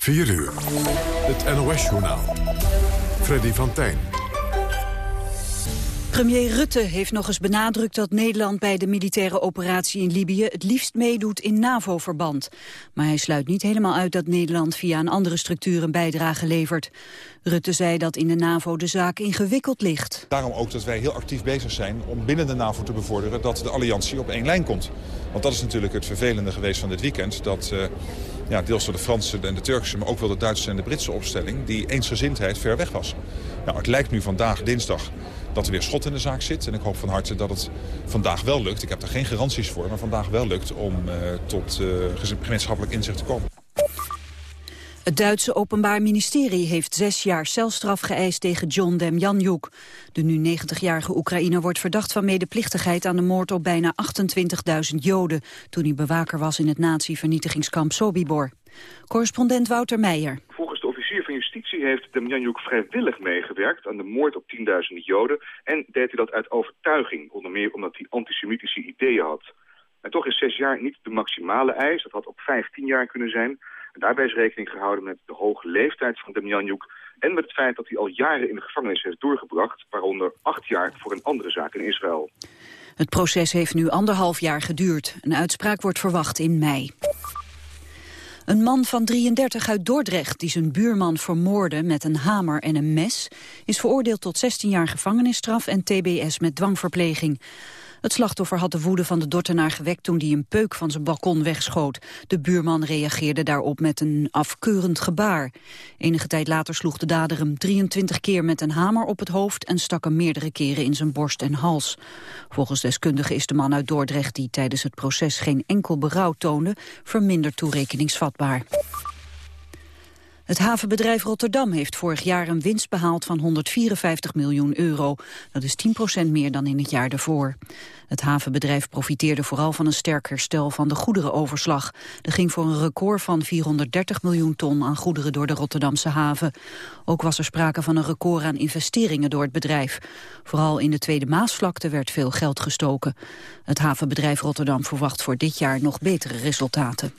4 uur. Het NOS-journaal. Freddy van Tijn. Premier Rutte heeft nog eens benadrukt dat Nederland bij de militaire operatie in Libië het liefst meedoet in NAVO-verband. Maar hij sluit niet helemaal uit dat Nederland via een andere structuur een bijdrage levert. Rutte zei dat in de NAVO de zaak ingewikkeld ligt. Daarom ook dat wij heel actief bezig zijn om binnen de NAVO te bevorderen dat de alliantie op één lijn komt. Want dat is natuurlijk het vervelende geweest van dit weekend. Dat uh, ja, deels door de Franse en de Turkse, maar ook wel de Duitse en de Britse opstelling... die eensgezindheid ver weg was. Nou, het lijkt nu vandaag, dinsdag, dat er weer schot in de zaak zit. En ik hoop van harte dat het vandaag wel lukt. Ik heb er geen garanties voor, maar vandaag wel lukt om uh, tot uh, gemeenschappelijk inzicht te komen. Het Duitse Openbaar Ministerie heeft zes jaar celstraf geëist tegen John Demjanjuk. De nu 90-jarige Oekraïner wordt verdacht van medeplichtigheid aan de moord op bijna 28.000 Joden... toen hij bewaker was in het nazi-vernietigingskamp Sobibor. Correspondent Wouter Meijer. Volgens de officier van justitie heeft Demjanjuk vrijwillig meegewerkt aan de moord op 10.000 Joden... en deed hij dat uit overtuiging, onder meer omdat hij antisemitische ideeën had. En toch is zes jaar niet de maximale eis, dat had ook 15 jaar kunnen zijn... Daarbij is rekening gehouden met de hoge leeftijd van Demjanjuk... en met het feit dat hij al jaren in de gevangenis heeft doorgebracht... waaronder acht jaar voor een andere zaak in Israël. Het proces heeft nu anderhalf jaar geduurd. Een uitspraak wordt verwacht in mei. Een man van 33 uit Dordrecht die zijn buurman vermoordde met een hamer en een mes... is veroordeeld tot 16 jaar gevangenisstraf en tbs met dwangverpleging. Het slachtoffer had de woede van de Dordtenaar gewekt toen hij een peuk van zijn balkon wegschoot. De buurman reageerde daarop met een afkeurend gebaar. Enige tijd later sloeg de dader hem 23 keer met een hamer op het hoofd en stak hem meerdere keren in zijn borst en hals. Volgens deskundigen is de man uit Dordrecht die tijdens het proces geen enkel berouw toonde, verminderd toerekeningsvatbaar. Het havenbedrijf Rotterdam heeft vorig jaar een winst behaald van 154 miljoen euro. Dat is 10% meer dan in het jaar daarvoor. Het havenbedrijf profiteerde vooral van een sterk herstel van de goederenoverslag. Er ging voor een record van 430 miljoen ton aan goederen door de Rotterdamse haven. Ook was er sprake van een record aan investeringen door het bedrijf. Vooral in de Tweede Maasvlakte werd veel geld gestoken. Het havenbedrijf Rotterdam verwacht voor dit jaar nog betere resultaten.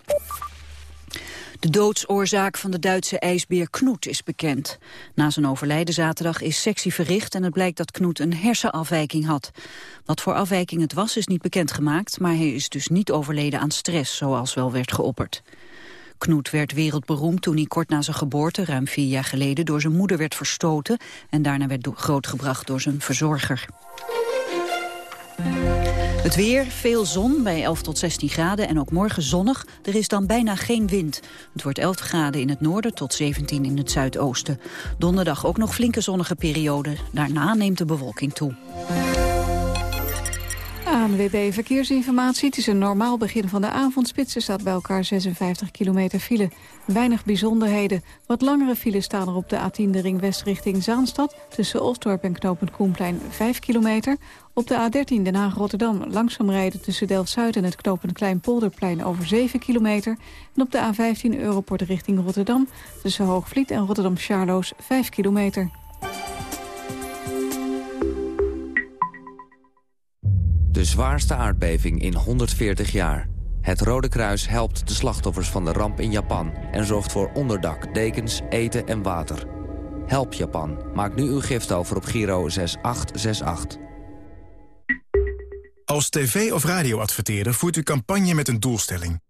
De doodsoorzaak van de Duitse ijsbeer Knoet is bekend. Na zijn overlijden zaterdag is sectie verricht en het blijkt dat Knoet een hersenafwijking had. Wat voor afwijking het was is niet bekendgemaakt, maar hij is dus niet overleden aan stress, zoals wel werd geopperd. Knoet werd wereldberoemd toen hij kort na zijn geboorte, ruim vier jaar geleden, door zijn moeder werd verstoten en daarna werd grootgebracht door zijn verzorger. Het weer, veel zon bij 11 tot 16 graden en ook morgen zonnig. Er is dan bijna geen wind. Het wordt 11 graden in het noorden tot 17 in het zuidoosten. Donderdag ook nog flinke zonnige periode. Daarna neemt de bewolking toe. ANWB Verkeersinformatie. Het is een normaal begin van de avondspits. Er staat bij elkaar 56 kilometer file. Weinig bijzonderheden. Wat langere files staan er op de A10 de ring west richting Zaanstad... tussen Osdorp en knooppunt Koenplein 5 kilometer. Op de A13 Den Haag-Rotterdam langzaam rijden tussen Delft-Zuid... en het knooppunt Kleinpolderplein over 7 kilometer. En op de A15 Europort richting Rotterdam... tussen Hoogvliet en Rotterdam-Charloes 5 kilometer. De zwaarste aardbeving in 140 jaar. Het Rode Kruis helpt de slachtoffers van de ramp in Japan... en zorgt voor onderdak, dekens, eten en water. Help Japan. Maak nu uw gift over op Giro 6868. Als tv- of radioadverteerder voert u campagne met een doelstelling.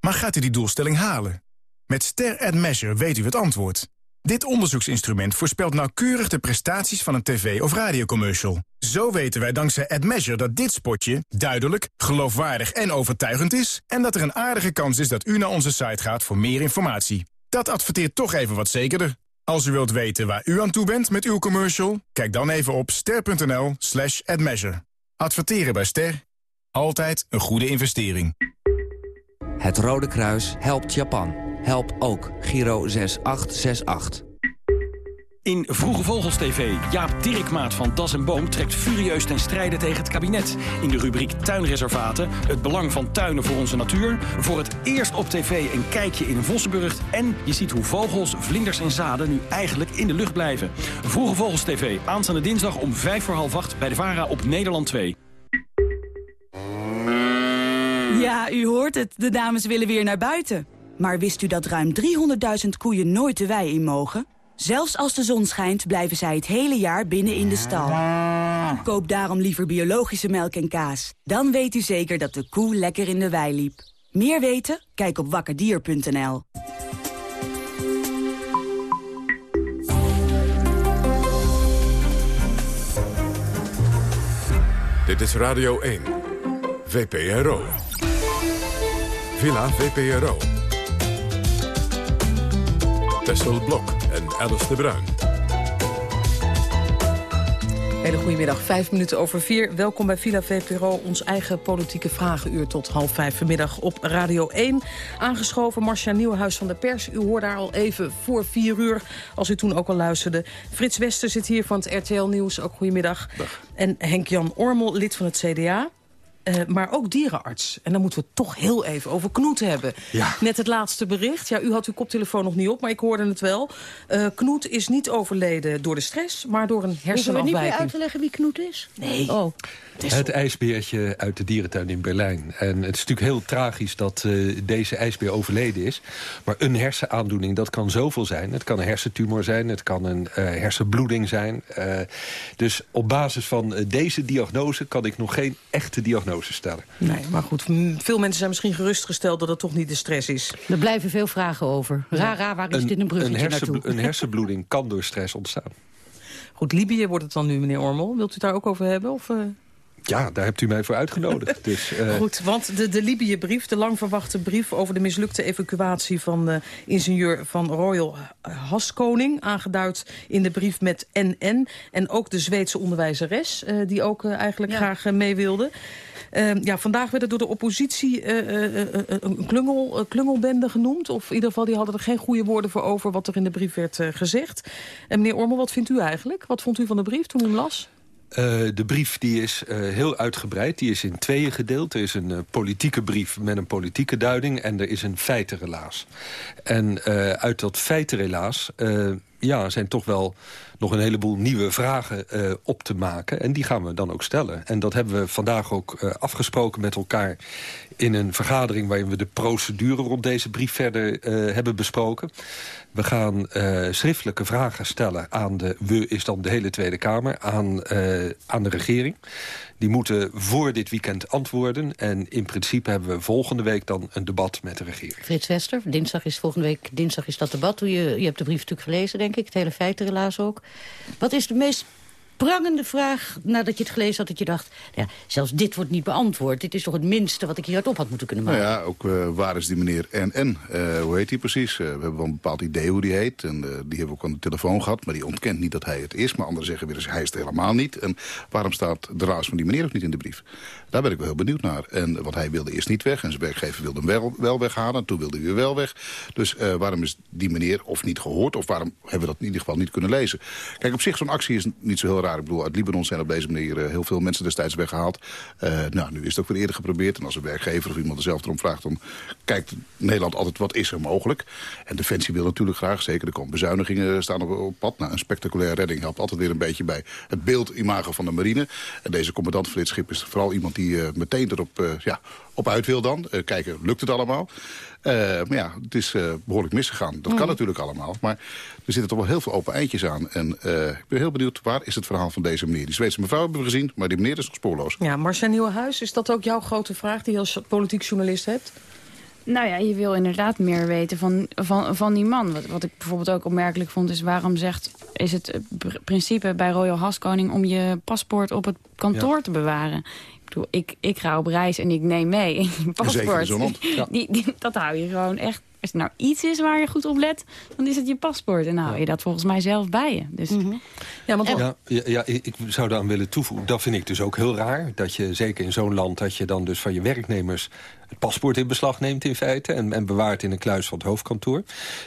Maar gaat u die doelstelling halen? Met Ster Ad Measure weet u het antwoord. Dit onderzoeksinstrument voorspelt nauwkeurig de prestaties van een tv- of radiocommercial. Zo weten wij dankzij AdMeasure dat dit spotje duidelijk, geloofwaardig en overtuigend is... en dat er een aardige kans is dat u naar onze site gaat voor meer informatie. Dat adverteert toch even wat zekerder. Als u wilt weten waar u aan toe bent met uw commercial... kijk dan even op ster.nl slash admeasure. Adverteren bij Ster. Altijd een goede investering. Het Rode Kruis helpt Japan. Help ook Giro 6868. In Vroege Vogels TV, Jaap Dirkmaat van Das en Boom... trekt furieus ten strijde tegen het kabinet. In de rubriek Tuinreservaten, het belang van tuinen voor onze natuur... voor het eerst op tv een kijkje in Vossenburg... en je ziet hoe vogels, vlinders en zaden nu eigenlijk in de lucht blijven. Vroege Vogels TV, aanstaande dinsdag om vijf voor half acht... bij de VARA op Nederland 2. Ja, u hoort het. De dames willen weer naar buiten. Maar wist u dat ruim 300.000 koeien nooit de wei in mogen? Zelfs als de zon schijnt, blijven zij het hele jaar binnen in de stal. Koop daarom liever biologische melk en kaas. Dan weet u zeker dat de koe lekker in de wei liep. Meer weten? Kijk op wakkerdier.nl. Dit is Radio 1. VPRO. Villa VPRO. Tessel Blok en Alice de Bruin. Hele goedemiddag, vijf minuten over vier. Welkom bij Villa VPRO, ons eigen politieke vragenuur tot half vijf vanmiddag op Radio 1. Aangeschoven Marcia Nieuwenhuis van de Pers. U hoorde daar al even voor vier uur, als u toen ook al luisterde. Frits Wester zit hier van het RTL Nieuws, ook goedemiddag. Dag. En Henk-Jan Ormel, lid van het CDA. Uh, maar ook dierenarts. En dan moeten we het toch heel even over Knoet hebben. Ja. Net het laatste bericht. Ja, u had uw koptelefoon nog niet op, maar ik hoorde het wel. Uh, Knoet is niet overleden door de stress, maar door een hersenafwijking. Hoeven we niet meer uit te leggen wie Knoet is? Nee. Oh. Het, ijsbeertje uit de dierentuin in Berlijn. En het is natuurlijk heel tragisch dat uh, deze ijsbeer overleden is. Maar een hersenaandoening, dat kan zoveel zijn. Het kan een hersentumor zijn, het kan een hersenbloeding zijn. dus op basis van deze diagnose kan ik nog geen echte diagnose stellen. Nee, maar goed, veel mensen zijn misschien gerustgesteld dat het toch niet de stress is. Er blijven veel vragen over. Rara, waar is een, dit een bruggetje een hersen, naartoe? Een hersenbloeding kan door stress ontstaan. Goed, Libië wordt het dan nu, meneer Ormel. Wilt u het daar ook over hebben? Of, uh... Ja, daar hebt u mij voor uitgenodigd. dus, uh... Goed, want de, de Libië-brief, de lang verwachte brief... over de mislukte evacuatie van uh, ingenieur van Royal Haskoning... aangeduid in de brief met NN. En ook de Zweedse onderwijzeres, uh, die ook eigenlijk ja. graag mee wilde. Uh, ja, vandaag werd het door de oppositie uh, uh, een klungel, klungelbende genoemd. Of in ieder geval, die hadden er geen goede woorden voor over... wat er in de brief werd gezegd. En meneer Ormel, wat vindt u eigenlijk? Wat vond u van de brief toen u hem las? Uh, de brief die is uh, heel uitgebreid. Die is in tweeën gedeeld. Er is een uh, politieke brief met een politieke duiding... en er is een feitenrelaas. En uit dat feitenrelaas ja, zijn toch wel nog een heleboel nieuwe vragen op te maken. En die gaan we dan ook stellen. En dat hebben we vandaag ook afgesproken met elkaar... in een vergadering waarin we de procedure rond deze brief verder uh, hebben besproken. We gaan schriftelijke vragen stellen aan de... we is dan de hele Tweede Kamer, aan, aan de regering. Die moeten voor dit weekend antwoorden. En in principe hebben we volgende week dan een debat met de regering. Frits Wester, dinsdag is volgende week dinsdag is dat debat. Je, je hebt de brief natuurlijk gelezen, denk ik. Het hele feitenrelaas ook. Wat is de meest prangende vraag nadat je het gelezen had... dat je dacht, ja, zelfs dit wordt niet beantwoord. Dit is toch het minste wat ik hier op had moeten kunnen maken. Nou ja, ook uh, waar is die meneer NN? Uh, hoe heet hij precies? Uh, we hebben wel een bepaald idee hoe die heet. En die hebben we ook aan de telefoon gehad. Maar die ontkent niet dat hij het is. Maar anderen zeggen weer eens, hij is het helemaal niet. En waarom staat de raas van die meneer ook niet in de brief? Daar ben ik wel heel benieuwd naar. En wat hij wilde eerst niet weg. En zijn werkgever wilde hem wel, wel weghalen. En toen wilde hij weer wel weg. Dus waarom is die meneer of niet gehoord? Of waarom hebben we dat in ieder geval niet kunnen lezen? Kijk, op zich zo'n actie is niet zo heel Ik bedoel, uit Libanon zijn op deze manier uh, heel veel mensen destijds weggehaald. Uh, nou, nu is het ook weer eerder geprobeerd. En als een werkgever of iemand er zelf erom vraagt... dan kijkt Nederland altijd wat is er mogelijk. En Defensie wil natuurlijk graag, zeker er komen bezuinigingen staan op, op pad. Nou, een spectaculaire redding helpt altijd weer een beetje bij het beeldimago van de marine. En deze commandant van dit schip is vooral iemand die meteen erop ja, op uit wil dan. kijken, lukt het allemaal? Uh, maar ja, het is uh, behoorlijk misgegaan. Dat mm. kan natuurlijk allemaal. Maar er zitten toch wel heel veel open eindjes aan. En uh, ik ben heel benieuwd, waar is het verhaal van deze meneer? Die Zweedse mevrouw hebben we gezien, maar die meneer is nog spoorloos. Ja, Marcia Nieuwenhuis, is dat ook jouw grote vraag die je als politiek journalist hebt? Nou ja, je wil inderdaad meer weten van, van, van die man. Wat, wat ik bijvoorbeeld ook opmerkelijk vond is... waarom zegt, is het principe bij Royal Haskoning... om je paspoort op het kantoor ja. te bewaren? Ik bedoel, ik, ik ga op reis en ik neem mee een paspoort. Ja. Die, die, dat hou je gewoon echt... Als er nou iets is waar je goed op let, dan is het je paspoort. En dan hou je dat volgens mij zelf bij je. Dus, mm -hmm. ja, want ja, ja, ja, ik zou daar aan willen toevoegen. Dat vind ik dus ook heel raar. Dat je zeker in zo'n land, dat je dan dus van je werknemers het paspoort in beslag neemt in feite... En, en bewaart in een kluis van het hoofdkantoor.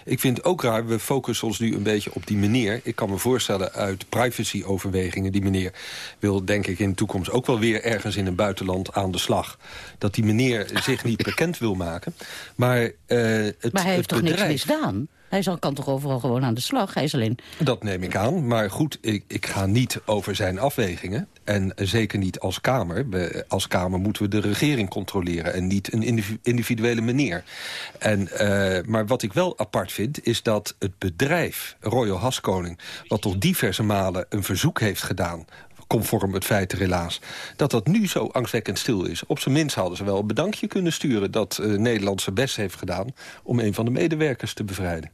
Ik vind het ook raar, we focussen ons nu een beetje op die meneer. Ik kan me voorstellen uit privacyoverwegingen... die meneer wil denk ik in de toekomst ook wel weer ergens in een buitenland aan de slag. Dat die meneer zich niet bekend wil maken. Maar uh, het, maar hij heeft toch bedrijf... niks misdaan? Hij zal, kan toch overal gewoon aan de slag? Hij is alleen... Dat neem ik aan. Maar goed, ik, ik ga niet over zijn afwegingen. En zeker niet als Kamer. We- Als Kamer moeten we de regering controleren... en niet een individu- individuele meneer. En, eh, maar wat ik wel apart vind, is dat het bedrijf Royal Haskoning... wat toch diverse malen een verzoek heeft gedaan conform het feit helaas, dat dat nu zo angstwekkend stil is. Op zijn minst hadden ze wel een bedankje kunnen sturen... dat eh, Nederland zijn best heeft gedaan om een van de medewerkers te bevrijden.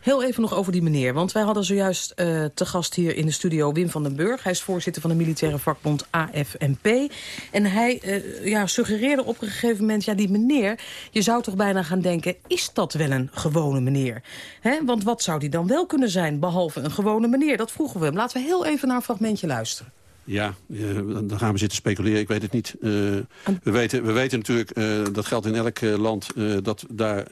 Heel even nog over die meneer. Want wij hadden zojuist eh, te gast hier in de studio Wim van den Burg. Hij is voorzitter van de militaire vakbond AFNP. En hij eh, ja, suggereerde op een gegeven moment... ja, die meneer, je zou toch bijna gaan denken... is dat wel een gewone meneer? Hè? Want wat zou die dan wel kunnen zijn, behalve een gewone meneer? Dat vroegen we hem. Laten we heel even naar een fragmentje luisteren. Ja, eh, dan gaan we zitten speculeren. Ik weet het niet. Eh, we, weten, we weten natuurlijk, eh, dat geldt in elk land... dat daar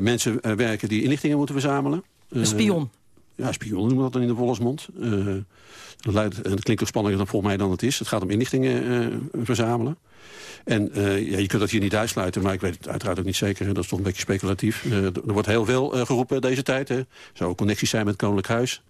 mensen werken die inlichtingen moeten verzamelen. Een spion. ja, spion noemen we dat dan in de volksmond. Dat, dat klinkt ook spannender dan volgens mij dan het is. Het gaat om inlichtingen verzamelen. En ja, je kunt dat hier niet uitsluiten, maar ik weet het uiteraard ook niet zeker. Dat is toch een beetje speculatief. Er wordt heel veel geroepen deze tijd. Hè. Er zou ook connecties zijn met het Koninklijk Huis.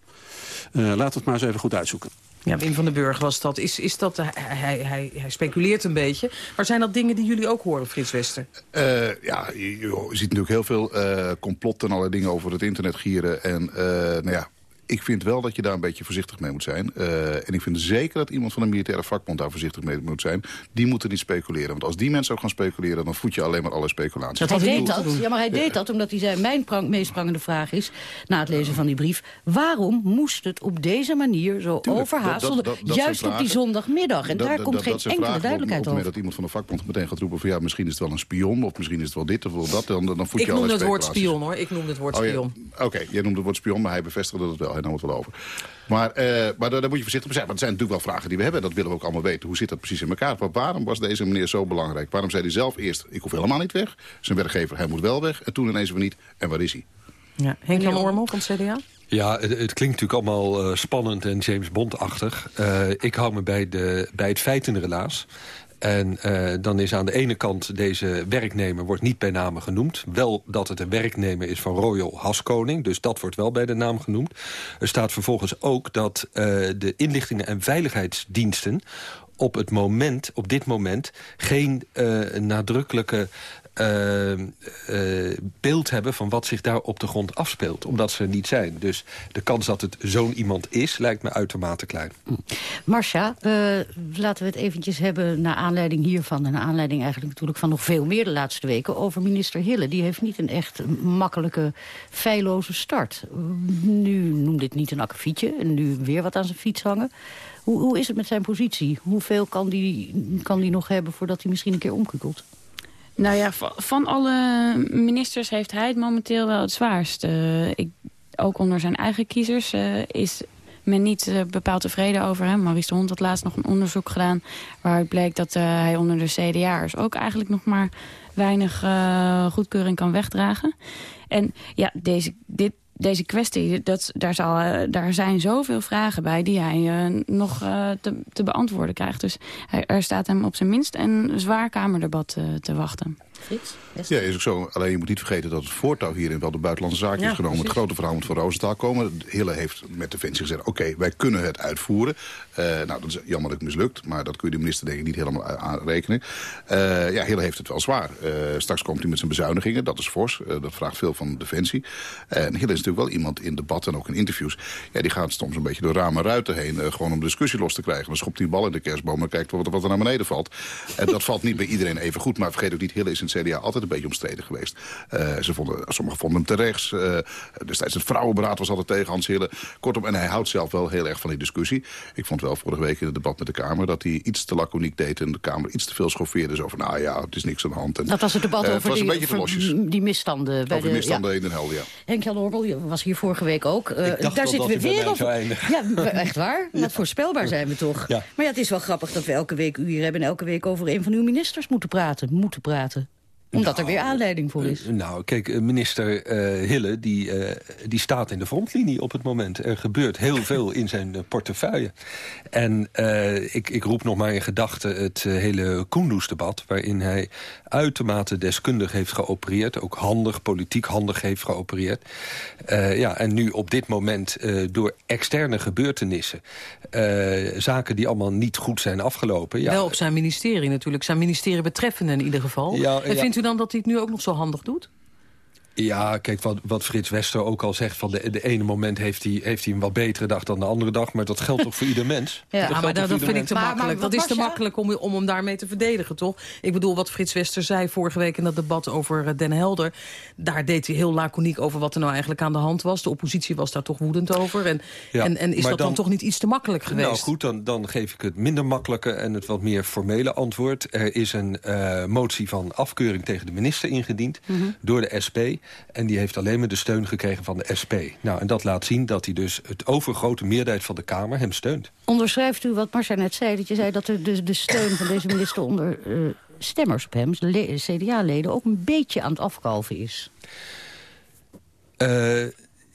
Laten we het maar eens even goed uitzoeken. Ja, Wim van den Burg was dat. Is, is dat hij, hij, hij, hij speculeert een beetje. Maar zijn dat dingen die jullie ook horen, Frits Wester? Eh, ja, je, ziet natuurlijk heel veel eh complotten en allerlei dingen over het internet gieren. En eh, nou ja, ik vind wel dat je daar een beetje voorzichtig mee moet zijn. Eh, en ik vind zeker dat iemand van een militaire vakbond daar voorzichtig mee moet zijn. Die moeten niet speculeren. Want als die mensen ook gaan speculeren, dan voed je alleen maar alle speculaties. hij deed dat, ja, maar hij deed dat omdat hij zei... mijn prang, meest prangende vraag is, na het lezen van die brief... waarom moest het op deze manier zo Tuurlijk, overhaast... dat- dat- zonder- dat zijn juist op die zondagmiddag? En Dat- daar dat- komt dat- geen dat enkele duidelijkheid Op het moment over. dat iemand van de vakbond meteen gaat roepen van ja, misschien is het wel een spion, of misschien is het wel dit of wel dat, dan, dan voed je Ik noemde allerlei het woord speculaties. spion, hoor. Ik noemde het woord Oh, ja. spion. Oké, jij noemde het woord spion, maar hij bevestigde het wel. Hij nam het wel over. Maar, eh, maar daar, daar moet je voorzichtig mee zijn. Want het zijn natuurlijk wel vragen die we hebben. Dat willen we ook allemaal weten. Hoe zit dat precies in elkaar? Maar waarom was deze meneer zo belangrijk? Waarom zei hij zelf eerst, ik hoef helemaal niet weg. Zijn werkgever, hij moet wel weg. En toen ineens weer niet. En waar is hij? Ja. Henk-Jan Ormel van het CDA? Ja, het, het klinkt natuurlijk allemaal eh, spannend en James Bond-achtig. Eh, ik hou me bij, de, bij het feitenrelaas. En eh, dan is aan de ene kant deze werknemer wordt niet bij name genoemd. Wel dat het een werknemer is van Royal Haskoning. Dus dat wordt wel bij de naam genoemd. Er staat vervolgens ook dat eh, de inlichtingen en veiligheidsdiensten op het moment, op dit moment, geen eh, nadrukkelijke eh, eh, beeld hebben van wat zich daar op de grond afspeelt. Omdat ze er niet zijn. Dus de kans dat het zo'n iemand is, lijkt me uitermate klein. Marcia, eh, laten we het eventjes hebben naar aanleiding hiervan... en naar aanleiding eigenlijk natuurlijk van nog veel meer de laatste weken... over minister Hille. Die heeft niet een echt makkelijke, feilloze start. Nu noemde dit niet een akkefietje en nu weer wat aan zijn fiets hangen. Hoe, hoe is het met zijn positie? Hoeveel kan die, kan die nog hebben voordat hij misschien een keer omkukelt? Nou ja, va- van alle ministers heeft hij het momenteel wel het zwaarst. Eh, ik, ook onder zijn eigen kiezers eh, is men niet eh, bepaald tevreden over hem. Maurice de Hond had laatst nog een onderzoek gedaan... waaruit bleek dat hij onder de CDA'ers ook eigenlijk nog maar weinig goedkeuring kan wegdragen. En ja, deze, dit, deze kwestie, dat, daar, zal, eh, daar zijn zoveel vragen bij... die hij eh, nog eh, te, te beantwoorden krijgt. Dus hij, er staat hem op zijn minst een zwaar Kamerdebat te wachten. Frits? Ja, is ook zo. Alleen je moet niet vergeten dat het voortouw hierin wel de buitenlandse zaak Ja, is genomen. Het grote verhaal moet van Roosentaal komen. Hille heeft met Defensie gezegd, oké, wij kunnen het uitvoeren. Eh, nou, dat is jammerlijk mislukt, maar dat kun je de minister denk ik niet helemaal aanrekenen. Eh, ja, Hille heeft het wel zwaar. Eh, straks komt hij met zijn bezuinigingen, dat is fors. Dat vraagt veel van Defensie. en Hille is natuurlijk wel iemand in debatten en ook in interviews. Ja, die gaat soms een beetje door ramen en ruiten heen, gewoon om discussie los te krijgen. Dan schopt hij een bal in de kerstboom en kijkt wat, wat er naar beneden valt. En dat valt niet bij iedereen even goed, maar vergeet ook niet, Hille is in het CDA altijd een beetje omstreden geweest. Eh, ze vonden, sommigen vonden hem terecht. Uh, destijds het vrouwenberaad was altijd tegen Hans Hille. Kortom, en hij houdt zelf wel heel erg van die discussie. Ik vond wel vorige week in het debat met de Kamer... dat hij iets te laconiek deed en de Kamer iets te veel schoffeerde. Zo van, nou ja, het is niks aan de hand. En, Dat was het debat eh, over was een die, beetje te over losjes. die misstanden. Bij Over de, misstanden ja. in Den Helder, ja. Henk-Jan Orgel je was hier vorige week ook. Eh, Ik dacht daar zitten we weer eindigen. Ja, echt waar. Wat voorspelbaar zijn we toch. Ja. Maar ja, het is wel grappig dat we elke week u hier hebben... en elke week over een van uw ministers moeten praten. Moeten praten. Omdat er weer aanleiding voor is. Nou, kijk, minister Hille die, die staat in de frontlinie op het moment. Er gebeurt heel veel in zijn portefeuille. En ik, ik roep nog maar in gedachten het hele Kunduz-debat... waarin hij uitermate deskundig heeft geopereerd. Ook handig, politiek handig heeft geopereerd. ja, en nu op dit moment door externe gebeurtenissen... zaken die allemaal niet goed zijn afgelopen. Ja. Wel op zijn ministerie natuurlijk. Zijn ministerie betreffende in ieder geval. Ja, vindt u dan dat hij het nu ook nog zo handig doet? Ja, kijk, wat, wat Frits Wester ook al zegt... van de, de ene moment heeft hij, heeft hij een wat betere dag dan de andere dag... maar dat geldt toch voor ieder mens? Ja, maar dat, vind ik te makkelijk. dat is te makkelijk om, om hem daarmee te verdedigen, toch? Ik bedoel, wat Frits Wester zei vorige week in dat debat over eh, Den Helder... daar deed hij heel laconiek over wat er nou eigenlijk aan de hand was. De oppositie was daar toch woedend over. En, en, en is dat dan, toch niet iets te makkelijk geweest? Nou goed, dan, dan geef ik het minder makkelijke en het wat meer formele antwoord. Er is een uh, motie van afkeuring tegen de minister ingediend... Mhm. door de SP. En die heeft alleen maar de steun gekregen van de SP. Nou, en dat laat zien dat hij dus het overgrote meerderheid van de Kamer hem steunt. Onderschrijft u wat Marcia net zei, dat je zei dat er de, de steun van deze minister onder uh, stemmers op hem, CDA-leden, ook een beetje aan het afkalven is? Uh,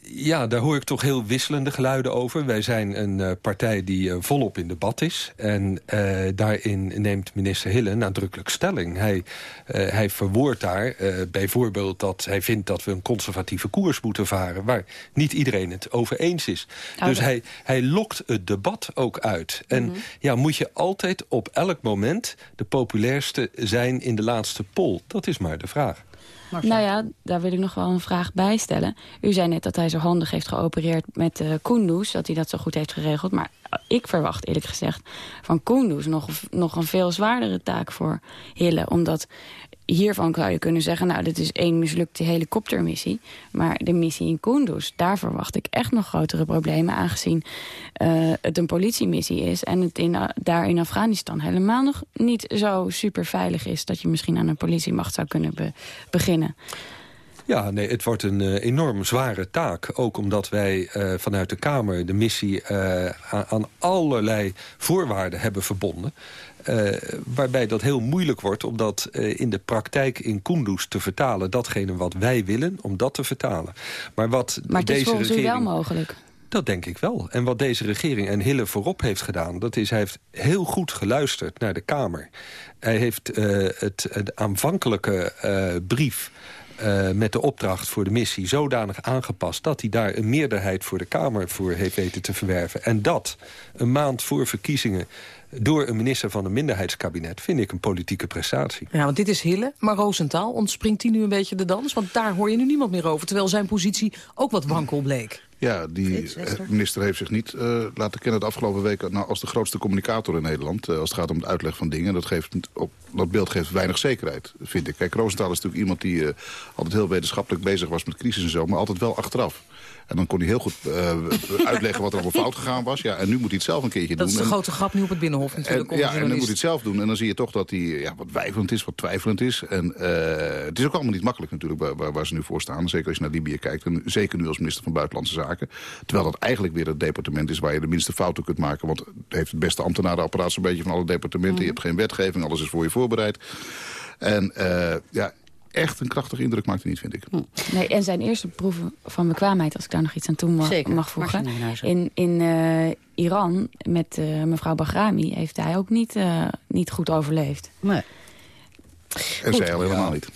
ja, daar hoor ik toch heel wisselende geluiden over. Wij zijn een uh, partij die uh, volop in debat is. En uh, daarin neemt minister Hille nadrukkelijk stelling. Hij, hij verwoordt daar bijvoorbeeld dat hij vindt dat we een conservatieve koers moeten varen... waar niet iedereen het over eens is. Oh, dus hij, hij lokt het debat ook uit. En mm -hmm. ja, moet je altijd op elk moment de populairste zijn in de laatste poll? Dat is maar de vraag. Nou ja, daar wil ik nog wel een vraag bij stellen. U zei net dat hij zo handig heeft geopereerd met uh, dat hij dat zo goed heeft geregeld. Maar ik verwacht eerlijk gezegd van Kunduz nog, nog een veel zwaardere taak voor Hille. Omdat hiervan zou je kunnen zeggen... nou, dit is één mislukte helikoptermissie. Maar de missie in Kunduz, daar verwacht ik echt nog grotere problemen... aangezien uh, het een politiemissie is... en het in, uh, daar in Afghanistan helemaal nog niet zo super veilig is... dat je misschien aan een politiemacht zou kunnen be beginnen. Ja, nee, het wordt een uh, enorm zware taak. Ook omdat wij uh, vanuit de Kamer de missie uh, aan, aan, allerlei voorwaarden hebben verbonden. Uh, waarbij dat heel moeilijk wordt om dat uh, in de praktijk in Kunduz te vertalen. Datgene wat wij willen, om dat te vertalen. Maar, wat maar deze is volgens regering... u wel mogelijk? Dat denk ik wel. En wat deze regering en Hille voorop heeft gedaan... dat is, hij heeft heel goed geluisterd naar de Kamer. Hij heeft uh, het, het aanvankelijke brief... Uh, met de opdracht voor de missie zodanig aangepast... dat hij daar een meerderheid voor de Kamer voor heeft weten te verwerven. En dat een maand voor verkiezingen door een minister van een minderheidskabinet... vind ik een politieke prestatie. Ja, want dit is Hille, maar Roosentaal, ontspringt hij nu een beetje de dans? Want daar hoor je nu niemand meer over, terwijl zijn positie ook wat wankel bleek. Ja, die minister heeft zich niet uh, laten kennen de afgelopen weken... Nou, als de grootste communicator in Nederland. Uh, als het gaat om het uitleg van dingen. Dat, geeft op, dat beeld geeft weinig zekerheid, vind ik. Kijk, Roosentaal is natuurlijk iemand die uh, altijd heel wetenschappelijk bezig was met crisis en zo... maar altijd wel achteraf. En dan kon hij heel goed uh, uitleggen wat er allemaal fout gegaan was. Ja, en nu moet hij het zelf een keertje dat doen. Dat is de grote grap nu op het Binnenhof natuurlijk. En, ja, en dan moet hij het zelf doen. En dan zie je toch dat hij ja, wat wijfelend is, wat twijfelend is. En uh, het is ook allemaal niet makkelijk natuurlijk waar, waar, waar, ze nu voor staan. Zeker als je naar Libië kijkt. En zeker nu als minister van Buitenlandse Zaken. Terwijl dat eigenlijk weer het departement is waar je de minste fouten kunt maken. Want het heeft het beste ambtenarenapparaat zo'n beetje van alle departementen. Mm. Je hebt geen wetgeving, alles is voor je voorbereid. En uh, ja, echt een krachtige indruk maakt hij niet, vind ik. Hm. Nee, en zijn eerste proeven van bekwaamheid, als ik daar nog iets aan toe mag, Zeker. mag voegen. In, in uh, Iran, met uh, mevrouw Bahrami, heeft hij ook niet, uh, niet goed overleefd. Nee. En zij al helemaal niet.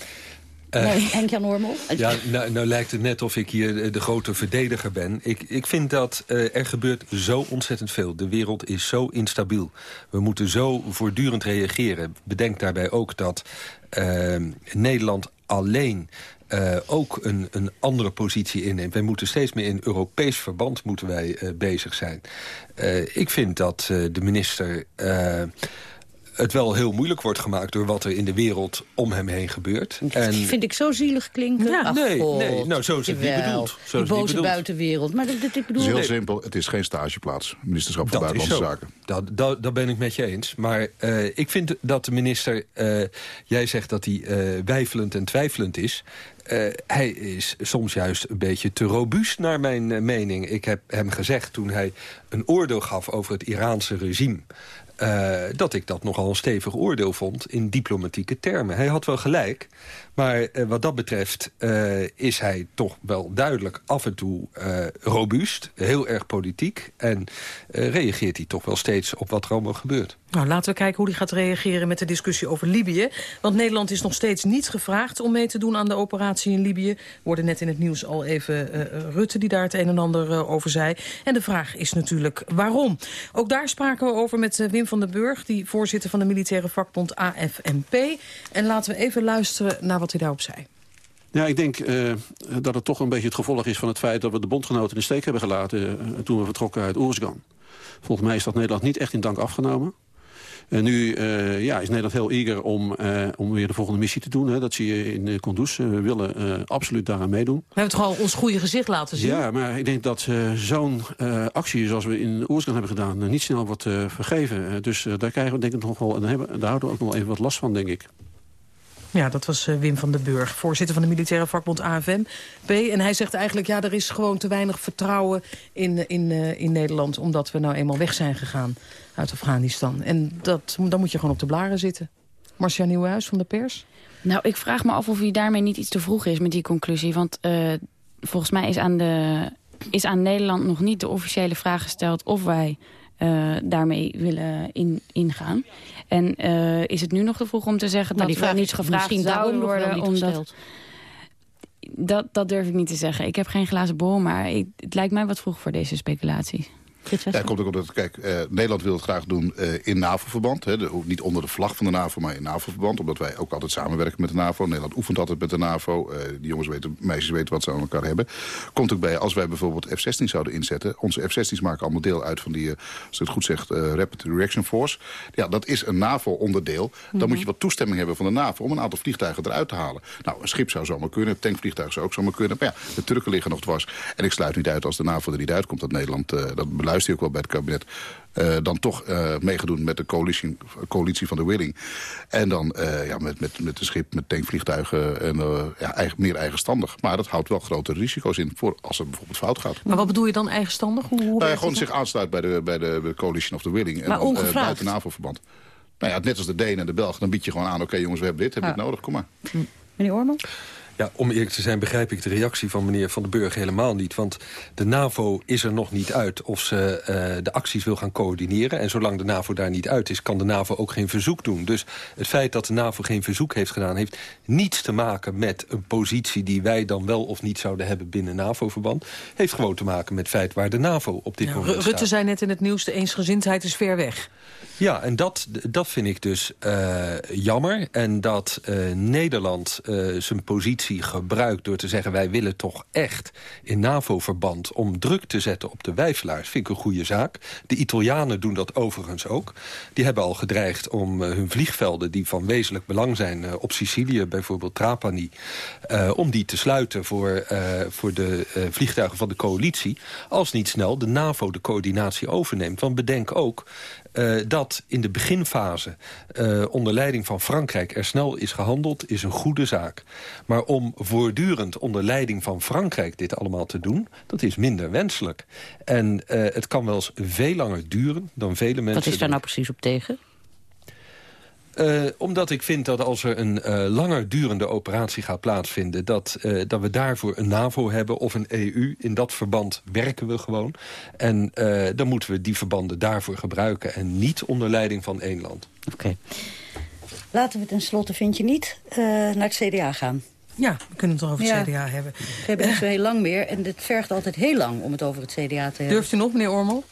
Uh, nee, Henk-Jan Ormel? Ja, nou, nou, lijkt het net of ik hier de grote verdediger ben. Ik, ik vind dat uh, er gebeurt zo ontzettend veel. De wereld is zo instabiel. We moeten zo voortdurend reageren. Bedenk daarbij ook dat uh, Nederland alleen... Uh, ook een, een andere positie inneemt. Wij moeten steeds meer in Europees verband moeten wij, bezig zijn. Ik vind dat de minister het wel heel moeilijk wordt gemaakt... door wat er in de wereld om hem heen gebeurt. Dat en... vind ik zo zielig klinken. Ja, Ach, nee, nee, nou, zo is het niet bedoeld. Zo Die boze buitenwereld. Maar dat, dat, ik bedoel... Het is heel simpel, het is geen stageplaats. Ministerschap van Buitenlandse Zaken. Dat, dat, dat ben ik met je eens. Maar uh, ik vind dat de minister... Uh, jij zegt dat hij uh, wijfelend en twijfelend is... Uh, hij is soms juist een beetje te robuust naar mijn uh, mening. Ik heb hem gezegd toen hij een oordeel gaf over het Iraanse regime... uh, dat ik dat nogal een stevig oordeel vond in diplomatieke termen. Hij had wel gelijk, maar uh, wat dat betreft uh, is hij toch wel duidelijk af en toe robuust, heel erg politiek... en reageert hij toch wel steeds op wat er allemaal gebeurt. Nou, laten we kijken hoe hij gaat reageren met de discussie over Libië. Want Nederland is nog steeds niet gevraagd om mee te doen aan de operatie in Libië. We hoorden net in het nieuws al even Rutte die daar het een en ander over zei. En de vraag is natuurlijk waarom. Ook daar spraken we over met Wim van den Burg... die voorzitter van de militaire vakbond AFNP. En laten we even luisteren naar wat hij daarop zei. Ja, ik denk uh, dat het toch een beetje het gevolg is van het feit... dat we de bondgenoten in de steek hebben gelaten uh, toen we vertrokken uit Oersgan. Volgens mij is dat Nederland niet echt in dank afgenomen. En nu uh, ja, is Nederland heel eager om, uh, om weer de volgende missie te doen. Hè. Dat zie je in uh, Kunduz. we willen absoluut daaraan meedoen. We hebben toch al ons goede gezicht laten zien? Ja, maar ik denk dat zo'n actie zoals we in Oerskan hebben gedaan... niet snel wordt vergeven. dus daar krijgen we denk ik nog wel... En daar houden we ook nog even wat last van, denk ik. Ja, dat was Wim van den Burg, voorzitter van de militaire vakbond AFM-P. En hij zegt eigenlijk, ja, er is gewoon te weinig vertrouwen in, in, in Nederland... omdat we nou eenmaal weg zijn gegaan uit Afghanistan. En dat, dan moet je gewoon op de blaren zitten. Marcia Nieuwhuis van de pers? Nou, ik vraag me af of hij daarmee niet iets te vroeg is met die conclusie. Want volgens mij is aan, de, is aan Nederland nog niet de officiële vraag gesteld... of wij uh, daarmee willen in, ingaan. En uh, is het nu nog te vroeg om te zeggen maar dat die vraag we niet gevraagd zouden worden? Omdat, dat, dat durf ik niet te zeggen. Ik heb geen glazen bol, maar ik, het lijkt mij wat vroeg voor deze speculatie. Ja, komt ook omdat, kijk, uh, Nederland wil het graag doen uh, in NAVO-verband. Niet onder de vlag van de NAVO, maar in NAVO-verband. Omdat wij ook altijd samenwerken met de NAVO. Nederland oefent altijd met de NAVO. Uh, die jongens weten, meisjes weten wat ze aan elkaar hebben. Komt ook bij, als wij bijvoorbeeld F-16 zouden inzetten. Onze F-16's maken allemaal deel uit van die, als het goed zegt, Rapid Reaction Force. Ja, dat is een NAVO-onderdeel. Mm -hmm. Dan moet je wat toestemming hebben van de NAVO om een aantal vliegtuigen eruit te halen. Nou, een schip zou zomaar kunnen, een tankvliegtuig zou ook zomaar kunnen. Maar ja, de Turken liggen nog dwars. En ik sluit niet uit als de NAVO er niet uitkomt dat Nederland, dat hij ook wel bij het kabinet uh, dan toch uh, meegedoen met de coalitie, coalitie van de Willing. En dan uh, ja, met, met, met de schip, met tankvliegtuigen en ja, eigen, meer eigenstandig. Maar dat houdt wel grotere risico's in voor als het bijvoorbeeld fout gaat. Maar wat bedoel je dan eigenstandig? Hoe, hoe nou, gewoon zich aansluit bij de, bij de, coalition of the Willing. Maar en buiten NAVO-verband. Nou ja, net als de Denen en de Belgen, dan bied je gewoon aan... oké okay, jongens, we hebben dit, hebben ja. dit nodig, kom maar. Meneer Oorman? Ja, om eerlijk te zijn begrijp ik de reactie van meneer Van den Burg helemaal niet. Want de NAVO is er nog niet uit of ze uh, de acties wil gaan coördineren. En zolang de NAVO daar niet uit is, kan de NAVO ook geen verzoek doen. Dus het feit dat de NAVO geen verzoek heeft gedaan... heeft niets te maken met een positie die wij dan wel of niet zouden hebben binnen NAVO-verband. Heeft gewoon te maken met het feit waar de NAVO op dit ja, moment Rutte staat. zei net in het nieuws, de eensgezindheid is ver weg. Ja, en dat, dat vind ik dus uh, jammer. En dat uh, Nederland zijn positie gebruikt door te zeggen... wij willen toch echt in NAVO-verband om druk te zetten op de wijfelaars... vind ik een goede zaak. De Italianen doen dat overigens ook. Die hebben al gedreigd om hun vliegvelden... die van wezenlijk belang zijn op Sicilië, bijvoorbeeld Trapani... om die te sluiten voor, voor de vliegtuigen van de coalitie... als niet snel de NAVO de coördinatie overneemt. Want bedenk ook... Uh, dat in de beginfase uh, onder leiding van Frankrijk er snel is gehandeld, is een goede zaak. Maar om voortdurend onder leiding van Frankrijk dit allemaal te doen, dat is minder wenselijk. En uh, het kan wel eens veel langer duren dan vele mensen... Wat is daar nou precies op tegen? Uh, omdat ik vind dat als er een uh, langer durende operatie gaat plaatsvinden... Dat, uh, dat we daarvoor een NAVO hebben of een EU. In dat verband werken we gewoon. En dan moeten we die verbanden daarvoor gebruiken... en niet onder leiding van één land. Oké. Okay. Laten we tenslotte, vind je niet, naar het CDA gaan? Ja, we kunnen het toch over het ja. CDA hebben. We hebben niet zo heel lang meer en het vergt altijd heel lang om het over het CDA te hebben. Durft u nog, meneer Ormel?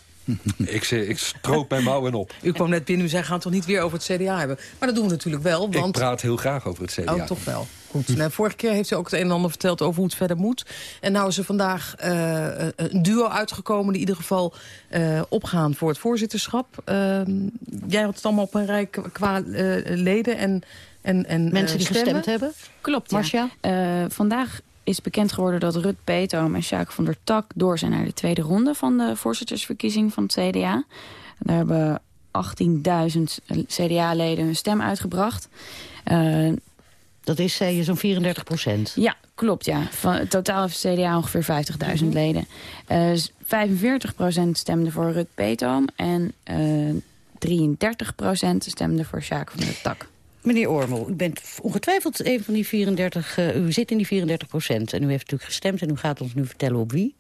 Ik, ik stroop mijn mouwen op. U kwam net binnen, u zei, gaan het toch niet weer over het CDA hebben? Maar dat doen we natuurlijk wel, want... Ik praat heel graag over het CDA. Oh, toch wel. Goed. Nou, vorige keer heeft u ook het een en ander verteld over hoe het verder moet. En nou is er vandaag uh, een duo uitgekomen... die in ieder geval uh, opgaan voor het voorzitterschap. Uh, jij had het allemaal op een rij qua leden en... En, en, Mensen die stemmen. gestemd hebben? Klopt, Marcia? Ja. vandaag is bekend geworden dat Rut Peetoom en Sjaak van der Tak... door zijn naar de tweede ronde van de voorzittersverkiezing van het CDA. Daar hebben 18.000 CDA-leden hun stem uitgebracht. Uh, dat is, je, zo'n 34 procent? Ja, klopt, ja. Van, totaal heeft CDA ongeveer 50.000 mm -hmm. leden. Uh, 45 procent stemde voor Rut Peetoom en... Uh, 33 procent stemde voor Sjaak van der Tak. Meneer Ormel, u bent ongetwijfeld een van die 34... Uh, u zit in die 34 procent en u heeft natuurlijk gestemd... en u gaat ons nu vertellen op wie.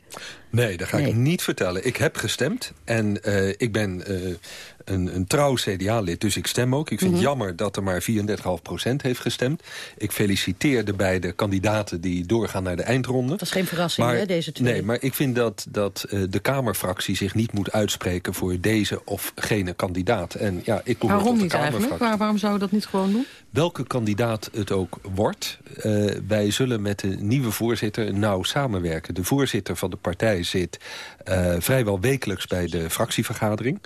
Nee, dat ga Nee. ik niet vertellen. Ik heb gestemd en eh, ik ben eh, een, een trouw CDA-lid, dus ik stem ook. Ik vind het Mhm. jammer dat er maar 34,5% heeft gestemd. Ik feliciteer de beide kandidaten die doorgaan naar de eindronde. Dat is geen verrassing, hè, deze twee? Nee, maar ik vind dat, dat eh, de Kamerfractie zich niet moet uitspreken... voor deze of gene kandidaat. En ja, ik behoor Waarom niet eigenlijk? Waar, waarom zouden we dat niet gewoon doen? Welke kandidaat het ook wordt, eh, wij zullen met de nieuwe voorzitter nauw samenwerken. De voorzitter van de partij zit eh, vrijwel wekelijks bij de fractievergadering.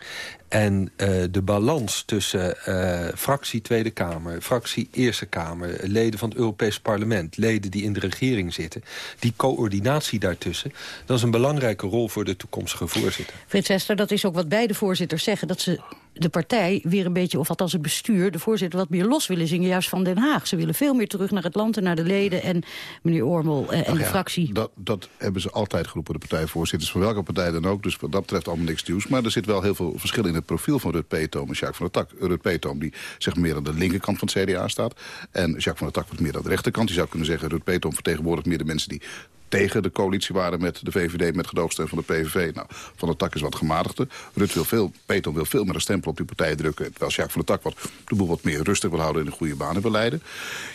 En eh, de balans tussen eh, fractie Tweede Kamer, fractie Eerste Kamer... leden van het Europees Parlement, leden die in de regering zitten... die coördinatie daartussen, dat is een belangrijke rol voor de toekomstige voorzitter. Frits Hester, dat is ook wat beide voorzitters zeggen... dat ze de partij weer een beetje, of althans het bestuur... de voorzitter wat meer los willen zingen, juist van Den Haag. Ze willen veel meer terug naar het land en naar de leden... en meneer Ormel eh, en de fractie. Dat, dat hebben ze altijd geroepen, de partijvoorzitters van welke partij dan ook. Dus wat dat betreft allemaal niks nieuws. Maar er zit wel heel veel verschil in het profiel van Rut Peetoom en Jacques van der Tak. Rut Peetoom die zeg meer aan de linkerkant van het CDA staat. En Jacques van der Tak wat meer aan de rechterkant. Je zou kunnen zeggen, Rut Peetoom vertegenwoordigt meer de mensen die tegen de coalitie waren met de VVD, met gedoogsteun van de PVV. Nou, Van der Tak is wat gematigder. Rut wil veel, Peetoom wil veel meer een stempel op die partij drukken. Terwijl Jacques van der Tak wat, de boel wat meer rustig wil houden... en in goede banen wil leiden.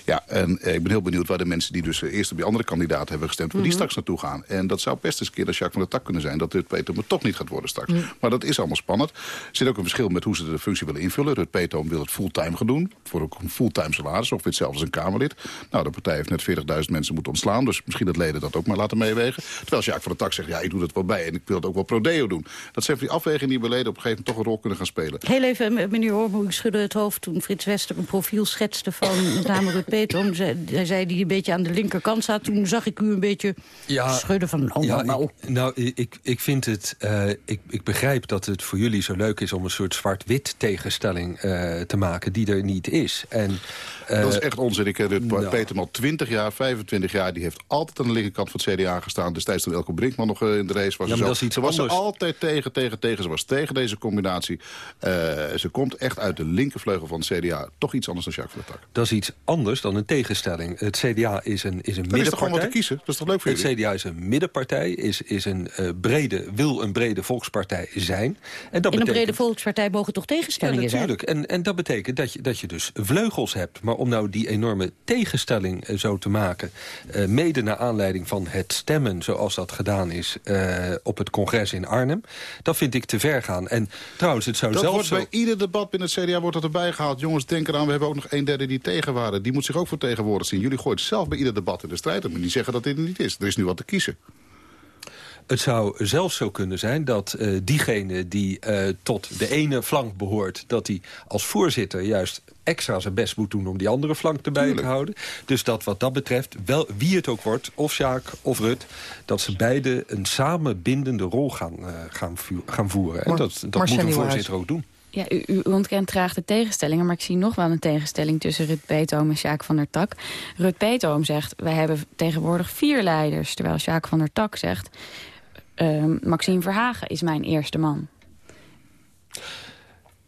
Ja, en eh, ik ben heel benieuwd waar de mensen die dus eh, eerst op die andere kandidaten hebben gestemd... waar die Mhm. straks naartoe gaan. En dat zou best eens een keer als Jacques van der Tak kunnen zijn... dat Rut Peetoom het toch niet gaat worden straks. Maar dat is allemaal spannend. Er zit ook een verschil met hoe ze de functie willen invullen. Rut Peetoom wil het fulltime gaan doen. Voor ook een fulltime salaris, ongeveer hetzelfde als een Kamerlid. Nou, de partij heeft net 40.000 mensen moeten ontslaan. Dus misschien dat leden dat ook maar laten meewegen. Terwijl Jacques van der Tak zegt, ja, ik doe dat wel bij... en ik wil het ook wel pro-deo doen. Dat zijn van die afwegingen die bij leden op een gegeven moment toch een rol kunnen gaan spelen. Heel even, meneer Ormel, u schudde het hoofd toen Frits Wester een profiel schetste van met name Rut Petom. Zij- Hij zei die een beetje aan de linkerkant staat. Toen zag ik u een beetje schudden van, oh, ja, nou, nou. ik- nou, ik, ik vind het... eh, ik, ik begrijp dat het voor jullie zo leuk is om een soort zwart-wit tegenstelling eh, te maken... die er niet is. En, eh, dat is echt onzin. Ik ken Rut nou. Peter al 20 jaar, 25 jaar. Die heeft altijd aan de linkerkant van het CDA gestaan. Destijds toen Elko Brinkman nog eh, in de race was. Ja, maar zo. dat is iets ze was anders. er altijd tegen, tegen, tegen. Ze was tegen deze combinatie. Eh, ze komt echt uit de linkervleugel van het CDA. Toch iets anders dan Jacques van der Tak. Dat is iets anders dan een tegenstelling. Het CDA is een, is een Er is toch gewoon wat te middenpartij. kiezen? Dat is toch leuk voor Het jullie? CDA is een middenpartij, is, is een, eh, brede, wil een brede volkspartij zijn. En dat In een brede volkspartij mogen toch Ja, tegenstellingen zijn? natuurlijk. En, en dat betekent dat je, dat je dus vleugels hebt. Maar om nou die enorme tegenstelling zo te maken... eh, mede naar aanleiding van het stemmen zoals dat gedaan is... eh, op het congres in Arnhem, dat vind ik te ver gaan. En trouwens, het zou Dat zelfs wordt bij ieder debat binnen het CDA wordt dat erbij gehaald. Jongens, denk eraan, we hebben ook nog een derde die tegen waren. Die moet zich ook vertegenwoordigd zien. Jullie gooien zelf bij ieder debat in de strijd. Maar die zeggen dat dit er niet is. Er is nu wat te kiezen. Het zou zelfs zo kunnen zijn dat eh, diegene die eh, tot de ene flank behoort... dat hij als voorzitter juist extra zijn best moet doen om die andere flank erbij te houden. Dus dat wat dat betreft, wel, wie het ook wordt, of Sjaak of Rut... dat ze beide een samenbindende rol gaan, eh, gaan, gaan voeren. En dat, dat moet een voorzitter ook doen. Ja, u, u ontkent graag de tegenstellingen, maar ik zie nog wel een tegenstelling tussen Rut Peetoom en Sjaak van der Tak. Rut Peetoom zegt, wij hebben tegenwoordig vier leiders, terwijl Sjaak van der Tak zegt, Maxime Verhagen is mijn eerste man.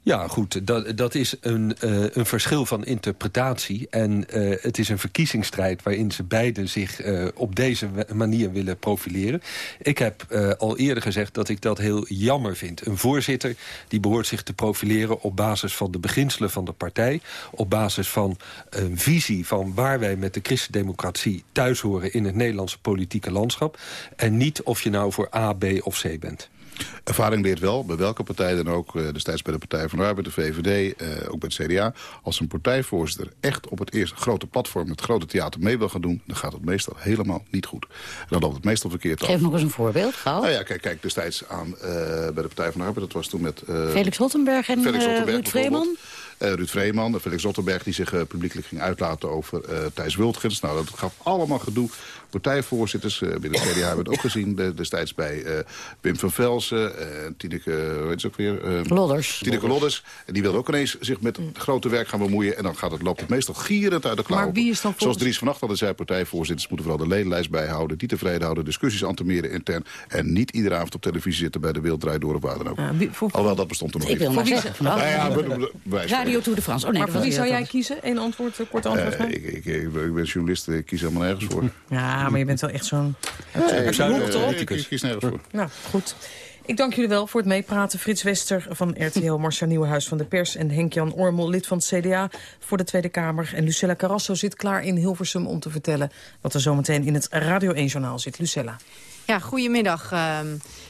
Ja, goed, dat, dat is een, eh, een verschil van interpretatie. En eh, het is een verkiezingsstrijd waarin ze beiden zich eh, op deze manier willen profileren. Ik heb al eerder gezegd dat ik dat heel jammer vind. Een voorzitter die behoort zich te profileren op basis van de beginselen van de partij. Op basis van een visie van waar wij met de christendemocratie thuis horen in het Nederlandse politieke landschap. En niet of je nou voor A, B of C bent. Ervaring leert wel, bij welke partij dan ook, eh, destijds bij de Partij van de Arbeid, de VVD, eh, ook bij het CDA, als een partijvoorzitter echt op het eerste grote platform, het grote theater mee wil gaan doen, dan gaat het meestal helemaal niet goed. En dan loopt het meestal verkeerd af. Geef nog eens een voorbeeld, gauw. Nou ja, kijk, kijk destijds aan eh, bij de Partij van de Arbeid, dat was toen met... eh, Felix Rottenberg en Felix Rottenberg Ruud Vreeman. Ruud Vreeman, Felix Zotterberg... die zich publiekelijk ging uitlaten over Thijs Wultgens. Nou, dat gaf allemaal gedoe partijvoorzitters. Uh, binnen het CDA hebben we het ook gezien destijds bij uh, Wim van Velsen. en Tineke, hoe heet ze ook weer? Lodders. Tineke Lodders. En die wilde ook ineens zich met het grote werk gaan bemoeien. En dan gaat het, loopt het meestal gierend uit de klauwen. Maar wie is dan volgens... Zoals Dries vannacht al zei, partijvoorzitters moeten vooral de ledenlijst bijhouden. Die tevreden houden, discussies antemeren intern. En niet iedere avond op televisie zitten bij de Wereld Door of waar dan ook. Ja, wie, voor... Alhoewel, dat bestond toen nog Ik wil maar zeggen. Nou, ja, Radio Tour de France. Oh, nee, maar voor wie zou jij kiezen? Eén antwoord, kort antwoord. Uh, ik, ik, ik, ben journalist, ik kies helemaal nergens voor. Ja, maar je bent wel echt zo'n... ik kies nergens voor. Nou, goed. Ik dank jullie wel voor het meepraten. Frits Wester van RTL, Marcia Nieuwenhuis van de Pers... en Henk-Jan Ormel, lid van het CDA voor de Tweede Kamer. En Lucella Carrasso zit klaar in Hilversum om te vertellen... wat er zometeen in het Radio 1-journaal zit. Lucella. Ja, goedemiddag. Uh,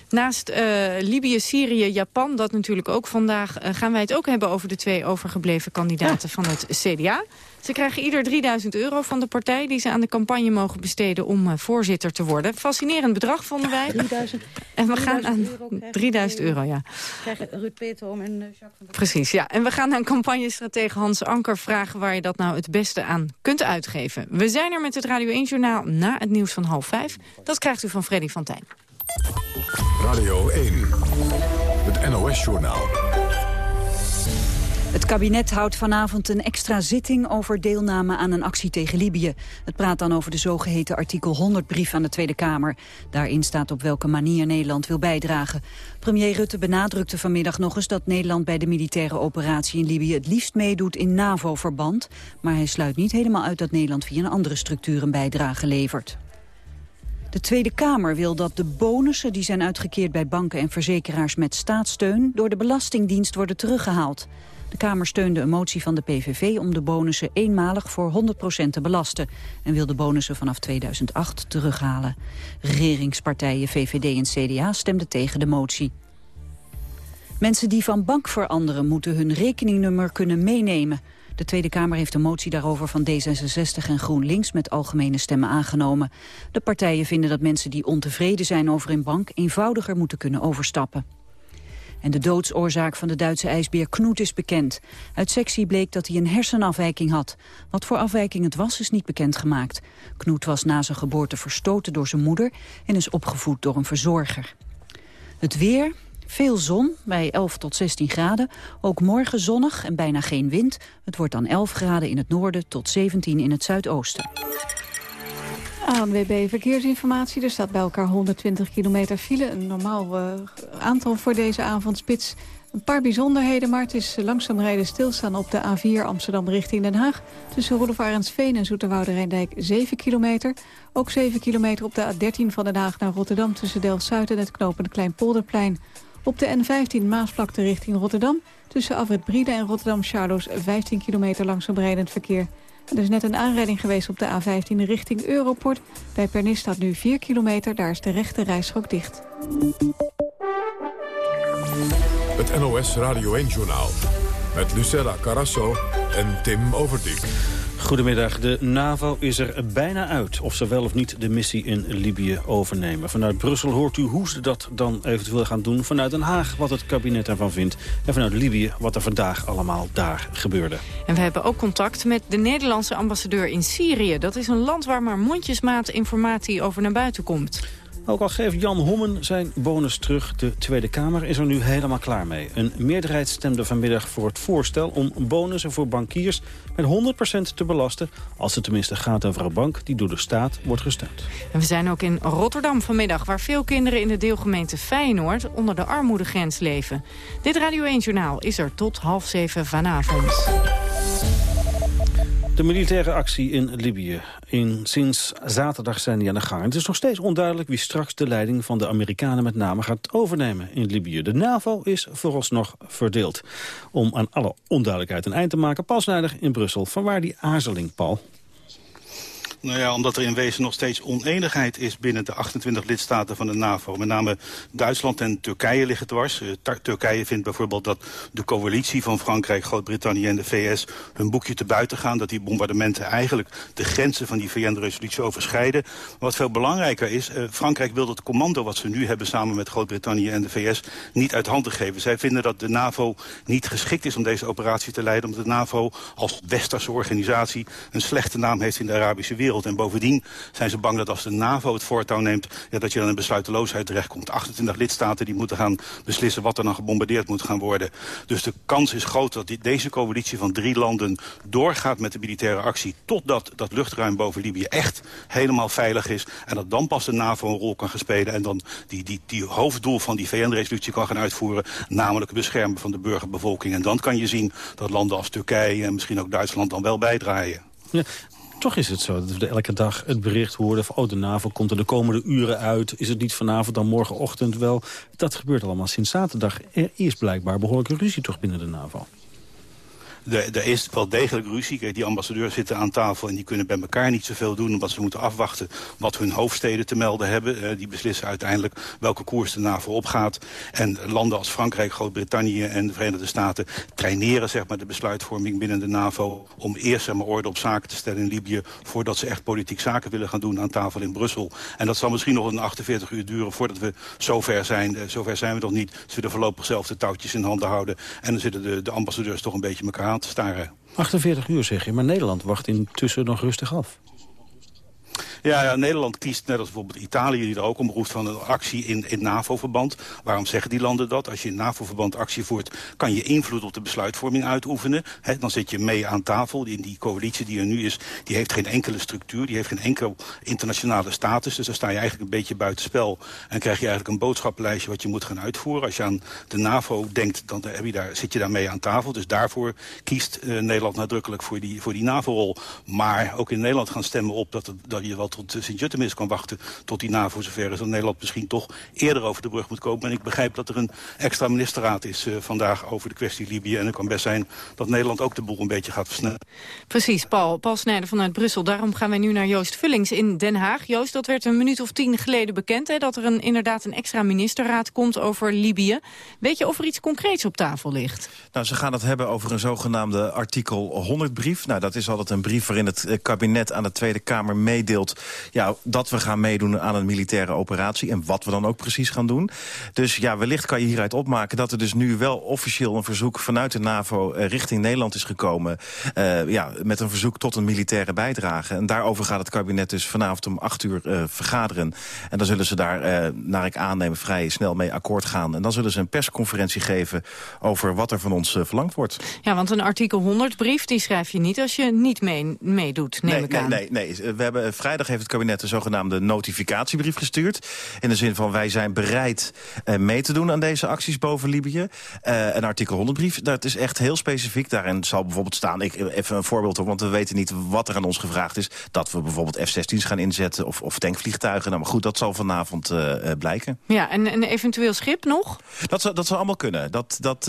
naast uh, Libië, Syrië, Japan, dat natuurlijk ook vandaag... Uh, gaan wij het ook hebben over de twee overgebleven kandidaten van het CDA. Ze krijgen ieder 3000 euro van de partij... die ze aan de campagne mogen besteden om uh, voorzitter te worden. Fascinerend bedrag, vonden wij. 3000, en we gaan aan 3000 euro, ja. Krijgen Ruud Petom en Jacques van der Precies, ja. En we gaan aan campagnestratege Hans Anker vragen... waar je dat nou het beste aan kunt uitgeven. We zijn er met het Radio 1-journaal na het nieuws van half vijf. Dat krijgt u van Freddy van Tijn. Radio 1, het NOS-journaal. Het kabinet houdt vanavond een extra zitting over deelname aan een actie tegen Libië. Het praat dan over de zogeheten artikel 100-brief aan de Tweede Kamer. Daarin staat op welke manier Nederland wil bijdragen. Premier Rutte benadrukte vanmiddag nog eens dat Nederland bij de militaire operatie in Libië het liefst meedoet in NAVO-verband. Maar hij sluit niet helemaal uit dat Nederland via een andere structuur een bijdrage levert. De Tweede Kamer wil dat de bonussen die zijn uitgekeerd bij banken en verzekeraars met staatssteun door de Belastingdienst worden teruggehaald. De Kamer steunde een motie van de PVV om de bonussen eenmalig voor 100% te belasten... en wil de bonussen vanaf 2008 terughalen. Regeringspartijen VVD en CDA stemden tegen de motie. Mensen die van bank veranderen moeten hun rekeningnummer kunnen meenemen. De Tweede Kamer heeft een motie daarover van D66 en GroenLinks met algemene stemmen aangenomen. De partijen vinden dat mensen die ontevreden zijn over een bank eenvoudiger moeten kunnen overstappen. En de doodsoorzaak van de Duitse ijsbeer Knoet is bekend. Uit sectie bleek dat hij een hersenafwijking had. Wat voor afwijking het was, is niet bekendgemaakt. Knoet was na zijn geboorte verstoten door zijn moeder... en is opgevoed door een verzorger. Het weer, veel zon, bij 11 tot 16 graden. Ook morgen zonnig en bijna geen wind. Het wordt dan 11 graden in het noorden tot 17 in het zuidoosten. ANWB Verkeersinformatie. Er staat bij elkaar 120 kilometer file. Een normaal uh, aantal voor deze avondspits. Een paar bijzonderheden, maar het is langzaam rijden stilstaan op de A4 Amsterdam richting Den Haag. Tussen Roelof Arendsveen en Zoeterwoude Rijndijk 7 kilometer. Ook 7 kilometer op de A13 van Den Haag naar Rotterdam tussen Delft-Zuid en het knopende Kleinpolderplein. Op de N15 Maasvlakte richting Rotterdam. Tussen Afrit Briede en Rotterdam-Charloes 15 kilometer langzaam rijdend verkeer. Er is net een aanrijding geweest op de A15 richting Europort. Bij Pernis staat nu 4 kilometer, daar is de rechte rijstrook dicht. Het NOS Radio 1-journaal met Lucella Carasso en Tim Overdijk. Goedemiddag. De NAVO is er bijna uit of ze wel of niet de missie in Libië overnemen. Vanuit Brussel hoort u hoe ze dat dan eventueel gaan doen. Vanuit Den Haag wat het kabinet ervan vindt. En vanuit Libië wat er vandaag allemaal daar gebeurde. En we hebben ook contact met de Nederlandse ambassadeur in Syrië. Dat is een land waar maar mondjesmaat informatie over naar buiten komt. Ook al geeft Jan Hommen zijn bonus terug, de Tweede Kamer is er nu helemaal klaar mee. Een meerderheid stemde vanmiddag voor het voorstel om bonussen voor bankiers met 100% te belasten... als het tenminste gaat over een bank die door de staat wordt gesteund. En we zijn ook in Rotterdam vanmiddag... waar veel kinderen in de deelgemeente Feyenoord onder de armoedegrens leven. Dit Radio 1-journaal is er tot half zeven vanavond. De militaire actie in Libië. In, sinds zaterdag zijn die aan de gang. Het is nog steeds onduidelijk wie straks de leiding van de Amerikanen met name gaat overnemen in Libië. De NAVO is vooralsnog verdeeld. Om aan alle onduidelijkheid een eind te maken, Paul Snijder in Brussel. Vanwaar die aarzeling, Paul? Nou ja, omdat er in wezen nog steeds oneenigheid is binnen de 28 lidstaten van de NAVO. Met name Duitsland en Turkije liggen dwars. Uh, Turkije vindt bijvoorbeeld dat de coalitie van Frankrijk, Groot-Brittannië en de VS hun boekje te buiten gaan. Dat die bombardementen eigenlijk de grenzen van die VN-resolutie overschrijden. Wat veel belangrijker is, uh, Frankrijk wil het commando wat ze nu hebben samen met Groot-Brittannië en de VS niet uit handen geven. Zij vinden dat de NAVO niet geschikt is om deze operatie te leiden. Omdat de NAVO als westerse organisatie een slechte naam heeft in de Arabische wereld. En bovendien zijn ze bang dat als de NAVO het voortouw neemt... Ja, dat je dan in besluiteloosheid terechtkomt. 28 lidstaten die moeten gaan beslissen wat er dan gebombardeerd moet gaan worden. Dus de kans is groot dat die, deze coalitie van drie landen doorgaat met de militaire actie... totdat dat luchtruim boven Libië echt helemaal veilig is. En dat dan pas de NAVO een rol kan gaan spelen... en dan die, die, die hoofddoel van die VN-resolutie kan gaan uitvoeren... namelijk het beschermen van de burgerbevolking. En dan kan je zien dat landen als Turkije en misschien ook Duitsland dan wel bijdraaien. Toch is het zo dat we elke dag het bericht horen van... oh, de NAVO komt er de komende uren uit. Is het niet vanavond, dan morgenochtend wel. Dat gebeurt allemaal sinds zaterdag. Er is blijkbaar behoorlijke ruzie toch binnen de NAVO er is wel degelijk ruzie. Die ambassadeurs zitten aan tafel en die kunnen bij elkaar niet zoveel doen... omdat ze moeten afwachten wat hun hoofdsteden te melden hebben. Uh, die beslissen uiteindelijk welke koers de NAVO opgaat. En landen als Frankrijk, Groot-Brittannië en de Verenigde Staten... traineren zeg maar, de besluitvorming binnen de NAVO... om eerst zeg maar, orde op zaken te stellen in Libië... voordat ze echt politiek zaken willen gaan doen aan tafel in Brussel. En dat zal misschien nog een 48 uur duren voordat we zover zijn. Uh, zover zijn we nog niet. Ze willen voorlopig zelf de touwtjes in handen houden. En dan zitten de, de ambassadeurs toch een beetje elkaar aan te staren. 48 uur zeg je, maar Nederland wacht intussen nog rustig af. Ja, ja, Nederland kiest, net als bijvoorbeeld Italië... die er ook om roept van een actie in, in NAVO-verband. Waarom zeggen die landen dat? Als je in NAVO-verband actie voert... kan je invloed op de besluitvorming uitoefenen. dan zit je mee aan tafel. In die coalitie die er nu is, die heeft geen enkele structuur. Die heeft geen enkel internationale status. Dus dan sta je eigenlijk een beetje buitenspel. En krijg je eigenlijk een boodschappenlijstje wat je moet gaan uitvoeren. Als je aan de NAVO denkt, dan heb je daar, zit je daar mee aan tafel. Dus daarvoor kiest uh, Nederland nadrukkelijk voor die, voor die NAVO-rol. Maar ook in Nederland gaan stemmen op dat, dat je wat tot Sint-Jutemis kan wachten tot die NAVO zover is. Dat Nederland misschien toch eerder over de brug moet komen. En ik begrijp dat er een extra ministerraad is uh, vandaag over de kwestie Libië. En het kan best zijn dat Nederland ook de boel een beetje gaat versnellen. Precies, Paul. Paul Snijder vanuit Brussel. Daarom gaan wij nu naar Joost Vullings in Den Haag. Joost, dat werd een minuut of tien geleden bekend... Hè, dat er een, inderdaad een extra ministerraad komt over Libië. Weet je of er iets concreets op tafel ligt? Nou, ze gaan het hebben over een zogenaamde artikel 100-brief. Nou, dat is altijd een brief waarin het eh, kabinet aan de Tweede Kamer meedeelt ja, dat we gaan meedoen aan een militaire operatie... en wat we dan ook precies gaan doen. Dus ja, wellicht kan je hieruit opmaken dat er dus nu wel officieel een verzoek... vanuit de NAVO eh, richting Nederland is gekomen... Uh, ja, met een verzoek tot een militaire bijdrage. En daarover gaat het kabinet dus vanavond om acht uur uh, vergaderen. En dan zullen ze daar, naar ik aanneem, vrij snel mee akkoord gaan. En dan zullen ze een persconferentie geven over wat er van ons verlangd wordt. Ja, want een artikel 100-brief, die schrijf je niet als je niet mee, meedoet, neem nee, ik nee, aan. Nee, nee, we hebben, vrijdag heeft het kabinet een zogenaamde notificatiebrief gestuurd. In de zin van wij zijn bereid uh, mee te doen aan deze acties boven Libië. Uh, een artikel 100 brief, dat is echt heel specifiek. Daarin zal bijvoorbeeld staan, ik, even een voorbeeld op, want we weten niet wat er aan ons gevraagd is. Dat we bijvoorbeeld F-16's gaan inzetten of, of tankvliegtuigen. Nou, maar goed, dat zal vanavond uh, blijken. Ja, en een eventueel schip nog? Dat zou, dat zou allemaal kunnen. Dat, dat,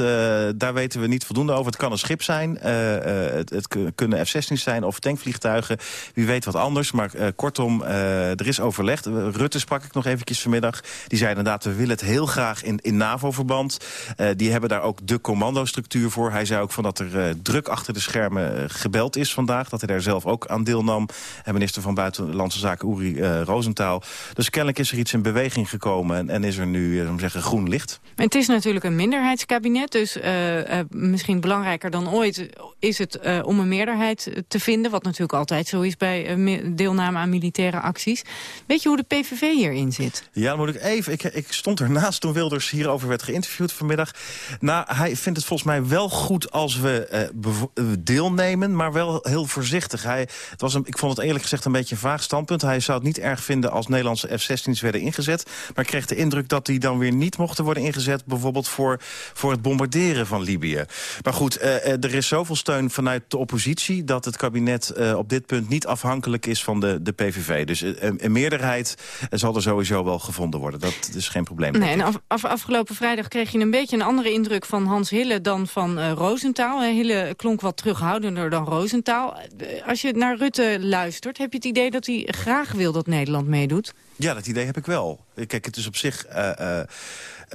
daar weten we niet voldoende over. Het kan een schip zijn, het, het, kunnen F-16's zijn of tankvliegtuigen. Wie weet wat anders, maar kortom, uh, er is overlegd. Rutte sprak ik nog eventjes vanmiddag. Die zei inderdaad, we willen het heel graag in, in NAVO-verband. Uh, die hebben daar ook de commandostructuur voor. Hij zei ook van dat er uh, druk achter de schermen gebeld is vandaag. Dat hij daar zelf ook aan deelnam. En minister van Buitenlandse Zaken Uri Rosenthal. Dus kennelijk is er iets in beweging gekomen. En, en is er nu, uh, zeggen, groen licht. Het is natuurlijk een minderheidskabinet. Dus misschien belangrijker dan ooit is het om een meerderheid te vinden. Wat natuurlijk altijd zo is bij deelname aan militaire acties. Weet je hoe de PVV hierin zit? Ja, moet ik even... Ik, ik stond ernaast toen Wilders hierover werd geïnterviewd vanmiddag. Nou, hij vindt het volgens mij wel goed als we uh, deelnemen, maar wel heel voorzichtig. Hij, het was een, ik vond het eerlijk gezegd een beetje een vaag standpunt. Hij zou het niet erg vinden als Nederlandse F-16's werden ingezet. Maar kreeg de indruk dat die dan weer niet mochten worden ingezet... bijvoorbeeld voor, voor het bombarderen van Libië. Maar goed, uh, er is zoveel steun vanuit de oppositie... dat het kabinet op dit punt niet afhankelijk is van de, de PVV. Dus een, een meerderheid zal er sowieso wel gevonden worden. Dat is geen probleem. Nee, en af, afgelopen vrijdag kreeg je een beetje een andere indruk van Hans Hille dan van uh, Roosentaal. Hille klonk wat terughoudender dan Roosentaal. Als je naar Rutte luistert, heb je het idee dat hij graag wil dat Nederland meedoet? Ja, dat idee heb ik wel. Kijk, het is op zich... Uh, uh,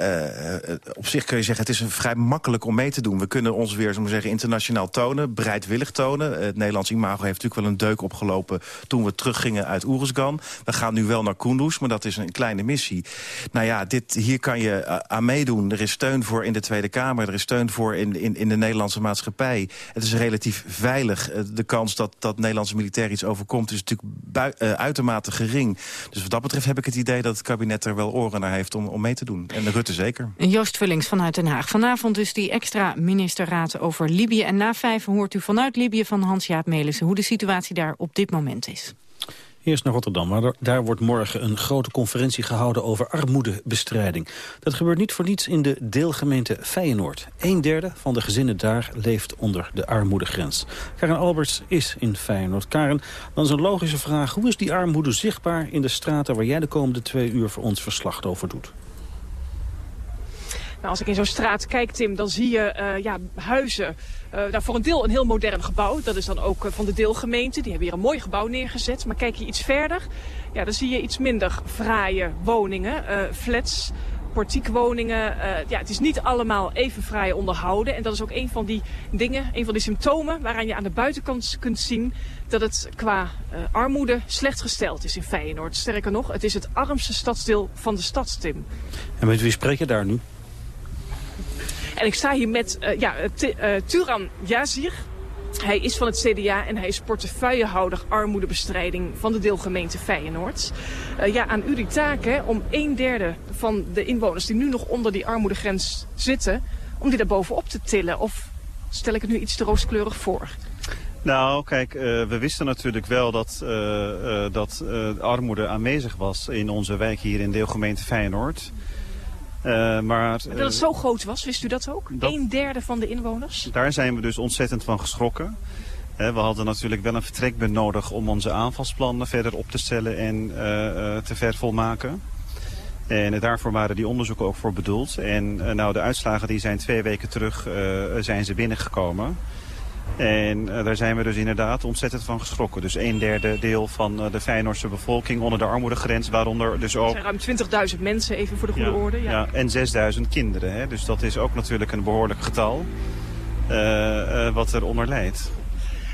uh, op zich kun je zeggen, het is vrij makkelijk om mee te doen. We kunnen ons weer, zo zeggen, internationaal tonen, bereidwillig tonen. Het Nederlands imago heeft natuurlijk wel een deuk opgelopen... toen we teruggingen uit Oeruzgan. We gaan nu wel naar Kunduz, maar dat is een kleine missie. Nou ja, dit, hier kan je aan meedoen. Er is steun voor in de Tweede Kamer. Er is steun voor in, in, in de Nederlandse maatschappij. Het is relatief veilig. De kans dat, dat Nederlandse militair iets overkomt... is natuurlijk uitermate gering. Dus wat dat betreft heb ik het idee dat het kabinet er wel oren naar heeft om, om mee te doen. En de Rutte zeker. Joost Vullings vanuit Den Haag. Vanavond dus die extra ministerraad over Libië. En na vijf hoort u vanuit Libië van Hans-Jaap Melissen... hoe de situatie daar op dit moment is. Eerst naar Rotterdam, maar daar wordt morgen een grote conferentie gehouden over armoedebestrijding. Dat gebeurt niet voor niets in de deelgemeente Feyenoord. Een derde van de gezinnen daar leeft onder de armoedegrens. Karen Alberts is in Feyenoord. Karen, dan is een logische vraag. Hoe is die armoede zichtbaar in de straten waar jij de komende twee uur voor ons verslag over doet? Nou, als ik in zo'n straat kijk, Tim, dan zie je uh, ja, huizen. Uh, nou, voor een deel een heel modern gebouw. Dat is dan ook uh, van de deelgemeente. Die hebben hier een mooi gebouw neergezet. Maar kijk je iets verder, ja, dan zie je iets minder fraaie woningen. flats, portiekwoningen. ja, het is niet allemaal even fraai onderhouden. En dat is ook een van die dingen, een van die symptomen... waaraan je aan de buitenkant kunt zien dat het qua armoede slecht gesteld is in Feyenoord. Sterker nog, het is het armste stadsdeel van de stad, Tim. En met wie spreek je daar nu? En ik sta hier met uh, ja, uh, Turan Yazir. Hij is van het CDA en hij is portefeuillehouder armoedebestrijding van de deelgemeente Feyenoord. Ja, aan u die taak hè, om een derde van de inwoners die nu nog onder die armoedegrens zitten, om die daar bovenop te tillen. Of stel ik het nu iets te rooskleurig voor? Nou, kijk, we wisten natuurlijk wel dat, uh, dat armoede aanwezig was in onze wijk hier in deelgemeente Feyenoord. Uh, maar, dat het zo groot was, wist u dat ook? Dat, een derde van de inwoners? Daar zijn we dus ontzettend van geschrokken. we hadden natuurlijk wel een vertrekpunt nodig om onze aanvalsplannen verder op te stellen en te vervolmaken. En daarvoor waren die onderzoeken ook voor bedoeld. En nou, de uitslagen die zijn twee weken terug zijn ze binnengekomen. En uh, daar zijn we dus inderdaad ontzettend van geschrokken. Dus een derde deel van uh, de Feyenoordse bevolking onder de armoedegrens. Waaronder dus ook... Er zijn ruim 20.000 mensen, even voor de goede ja, orde. Ja. ja en 6.000 kinderen. Hè? Dus dat is ook natuurlijk een behoorlijk getal uh, wat eronder leidt.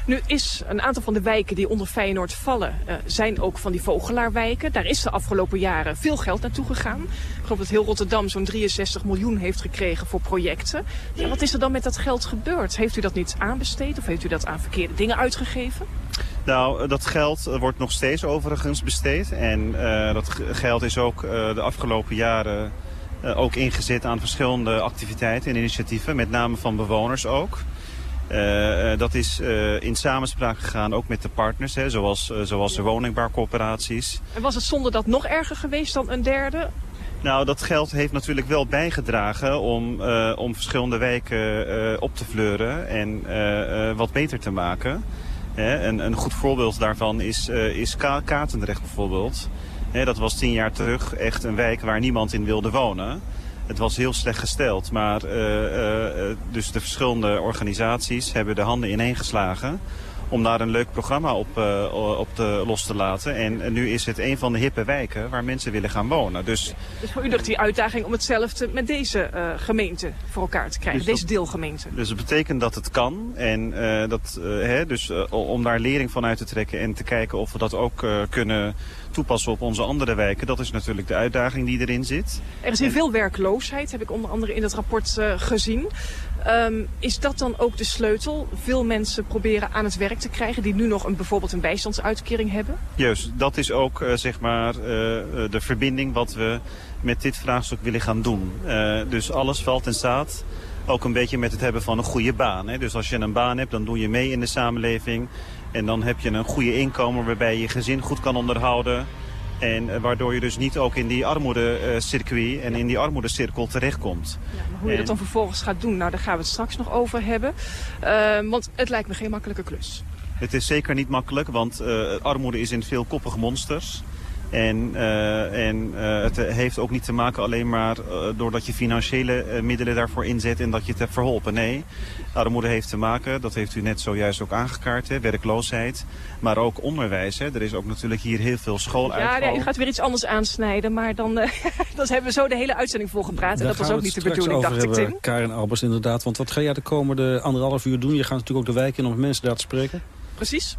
Nu is een aantal van de wijken die onder Feyenoord vallen, uh, zijn ook van die vogelaarwijken. Daar is de afgelopen jaren veel geld naartoe gegaan. Ik geloof dat heel Rotterdam zo'n 63 miljoen heeft gekregen voor projecten. Ja, wat is er dan met dat geld gebeurd? Heeft u dat niet aanbesteed of heeft u dat aan verkeerde dingen uitgegeven? Nou, dat geld wordt nog steeds overigens besteed. En dat geld is ook de afgelopen jaren ook ingezet aan verschillende activiteiten en initiatieven. Met name van bewoners ook. Uh, dat is uh, in samenspraak gegaan ook met de partners, hè, zoals, uh, zoals de woningbouwcorporaties. En was het zonder dat nog erger geweest dan een derde? Nou, dat geld heeft natuurlijk wel bijgedragen om, om verschillende wijken op te fleuren en wat beter te maken. Hè, een, een goed voorbeeld daarvan is, is Ka Katendrecht bijvoorbeeld. Hè, dat was tien jaar terug echt een wijk waar niemand in wilde wonen. Het was heel slecht gesteld, maar uh, uh, dus de verschillende organisaties hebben de handen ineengeslagen om daar een leuk programma op, uh, op te, los te laten. En, en, nu is het een van de hippe wijken waar mensen willen gaan wonen. Dus, dus voor u ligt die uitdaging om hetzelfde met deze uh, gemeente voor elkaar te krijgen, dus deze deelgemeente. Dus het betekent dat het kan. En uh, dat, hè, dus, om daar lering van uit te trekken en te kijken of we dat ook kunnen toepassen op onze andere wijken. Dat is natuurlijk de uitdaging die erin zit. Er is hier veel werkloosheid, heb ik onder andere in het rapport gezien. Um, is dat dan ook de sleutel? Veel mensen proberen aan het werk te krijgen die nu nog een, bijvoorbeeld een bijstandsuitkering hebben? Juist, dat is ook uh, zeg maar uh, de verbinding wat we met dit vraagstuk willen gaan doen. dus alles valt en staat ook een beetje met het hebben van een goede baan. Hè? Dus als je een baan hebt, dan doe je mee in de samenleving. En dan heb je een goede inkomen waarbij je je gezin goed kan onderhouden. En uh, waardoor je dus niet ook in die armoedecircuit uh, en in die armoedecirkel terechtkomt. Ja, maar hoe je en... dat dan vervolgens gaat doen, nou daar gaan we het straks nog over hebben. Uh, want het lijkt me geen makkelijke klus. Het is zeker niet makkelijk, want armoede is in veel koppige monsters. En, uh, en uh, het heeft ook niet te maken alleen maar uh, doordat je financiële middelen daarvoor inzet en dat je het hebt verholpen. Nee, armoede heeft te maken, dat heeft u net zojuist ook aangekaart, hè, werkloosheid. Maar ook onderwijs. Hè. Er is ook natuurlijk hier heel veel schooluitval. Ja, ja, u gaat weer iets anders aansnijden, maar dan, dan hebben we zo de hele uitzending volgepraat. En dat was ook niet de bedoeling, dacht ik, Tim. Karin Albers, inderdaad. Want wat ga jij de komende anderhalf uur doen? Je gaat natuurlijk ook de wijk in om met mensen daar te spreken. Precies.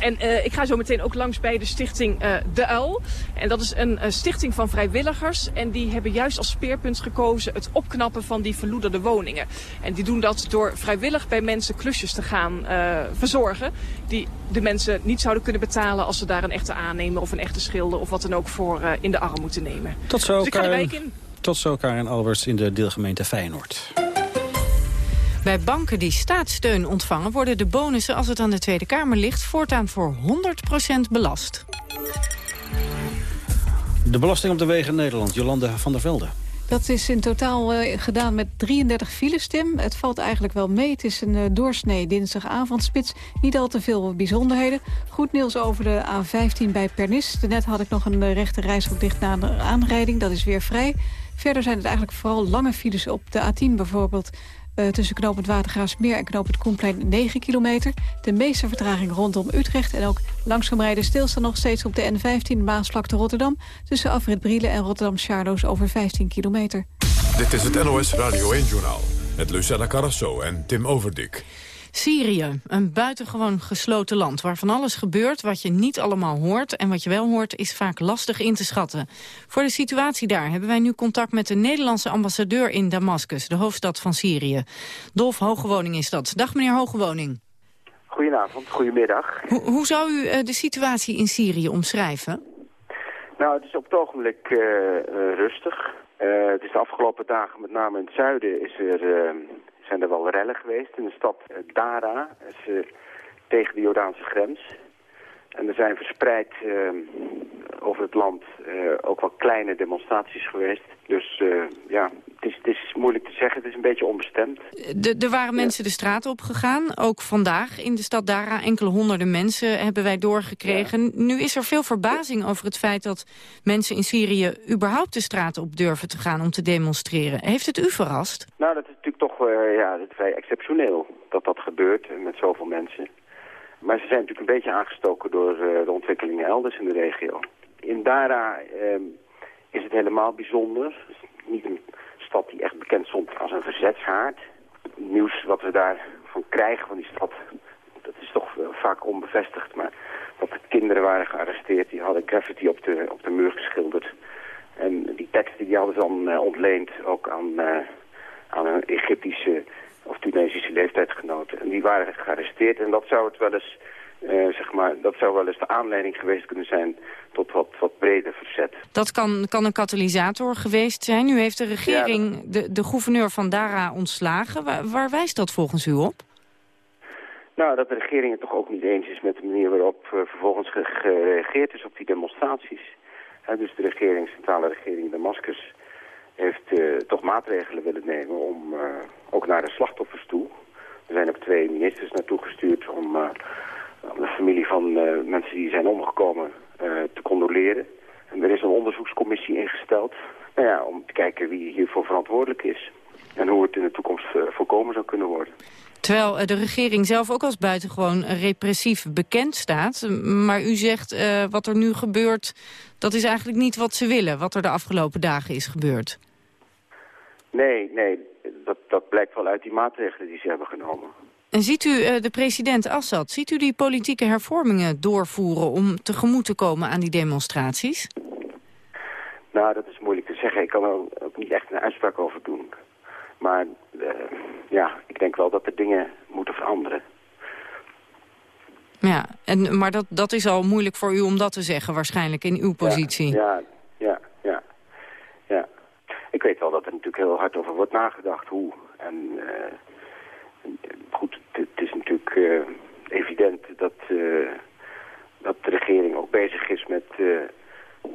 En uh, ik ga zo meteen ook langs bij de stichting uh, De Uil. En dat is een uh, stichting van vrijwilligers. En die hebben juist als speerpunt gekozen het opknappen van die verloederde woningen. En die doen dat door vrijwillig bij mensen klusjes te gaan verzorgen. Die de mensen niet zouden kunnen betalen als ze daar een echte aannemer of een echte schilder of wat dan ook voor in de arm moeten nemen. Tot zo, dus ik ga Karin, de wijk in. Tot zo, Karin Alberts in de deelgemeente Feyenoord. Bij banken die staatssteun ontvangen worden de bonussen als het aan de Tweede Kamer ligt voortaan voor 100% belast. De belasting op de wegen in Nederland, Jolande van der Velde. Dat is in totaal uh, gedaan met 33 files, Tim. Het valt eigenlijk wel mee. Het is een uh, doorsnee dinsdagavondspits. Niet al te veel bijzonderheden. Goed nieuws over de A15 bij Pernis. Net had ik nog een uh, rechte reishoek dicht na de aanrijding. Dat is weer vrij. Verder zijn het eigenlijk vooral lange files op de A10 bijvoorbeeld. Uh, tussen knooppunt Watergraafsmeer en knooppunt Koenplein 9 kilometer. De meeste vertraging rondom Utrecht. En ook langzaam rijden stilstaan nog steeds op de N15 Maasvlakte Rotterdam... tussen Afrit Brielen en Rotterdam-Charloes over 15 kilometer. Dit is het NOS Radio 1-journaal met Lucella Carrasso en Tim Overdik. Syrië, een buitengewoon gesloten land waar van alles gebeurt wat je niet allemaal hoort. En wat je wel hoort is vaak lastig in te schatten. Voor de situatie daar hebben wij nu contact met de Nederlandse ambassadeur in Damascus, de hoofdstad van Syrië. Dolf Hogewoning is dat. Dag meneer Hogewoning. Goedenavond, goedemiddag. Ho hoe zou u uh, de situatie in Syrië omschrijven? Nou, het is op het ogenblik uh, uh, rustig. het is de afgelopen dagen, met name in het zuiden, is er zijn er wel rellen geweest in de stad Dara, is, uh, tegen de Jordaanse grens. En er zijn verspreid uh, over het land uh, ook wel kleine demonstraties geweest. Dus ja, het is, het is, moeilijk te zeggen. Het is een beetje onbestemd. Er waren mensen de straat op gegaan. Ook vandaag in de stad Dara. Enkele honderden mensen hebben wij doorgekregen. Ja. Nu is er veel verbazing over het feit dat mensen in Syrië... überhaupt de straat op durven te gaan om te demonstreren. Heeft het u verrast? Nou, dat is natuurlijk toch uh, ja, dat is vrij exceptioneel dat dat gebeurt met zoveel mensen. Maar ze zijn natuurlijk een beetje aangestoken door uh, de ontwikkelingen elders in de regio. In Dara uh, is het helemaal bijzonder. Niet een stad die echt bekend stond als een verzetshaard. Het nieuws wat we daarvan krijgen van die stad, dat is toch uh, vaak onbevestigd. Maar dat er kinderen waren gearresteerd, die hadden graffiti op de, op de muur geschilderd. En die teksten die hadden ze dan uh, ontleend ook aan, aan een Egyptische of Tunesische leeftijdsgenoten. En die waren gearresteerd en dat zou het wel eens, uh, zeg maar, dat zou wel eens de aanleiding geweest kunnen zijn tot wat, wat breder verzet. Dat kan, kan een katalysator geweest zijn. Nu heeft de regering ja, dat... de, de gouverneur van Dara ontslagen. Waar, waar wijst dat volgens u op? Nou, dat de regering het toch ook niet eens is met de manier waarop uh, vervolgens gereageerd is op die demonstraties. Dus de regering, centrale regering Damascus heeft uh, toch maatregelen willen nemen om ook naar de slachtoffers toe. Er zijn ook twee ministers naartoe gestuurd om, om de familie van mensen die zijn omgekomen te condoleren. En er is een onderzoekscommissie ingesteld nou ja, om te kijken wie hiervoor verantwoordelijk is. En hoe het in de toekomst voorkomen zou kunnen worden. Terwijl de regering zelf ook als buitengewoon repressief bekend staat. Maar u zegt wat er nu gebeurt, dat is eigenlijk niet wat ze willen. Wat er de afgelopen dagen is gebeurd. Nee, nee. Dat, dat blijkt wel uit die maatregelen die ze hebben genomen. En ziet u uh, de president Assad, ziet u die politieke hervormingen doorvoeren... om tegemoet te komen aan die demonstraties? Nou, dat is moeilijk te zeggen. Ik kan er ook niet echt een uitspraak over doen. Maar uh, ja, ik denk wel dat er dingen moeten veranderen. Ja, en, maar dat, dat is al moeilijk voor u om dat te zeggen waarschijnlijk in uw positie. Ja, ja, ja, ja. Ik weet wel dat er natuurlijk heel hard over wordt nagedacht hoe. En uh, goed, het, is natuurlijk uh, evident dat, uh, dat de regering ook bezig is met,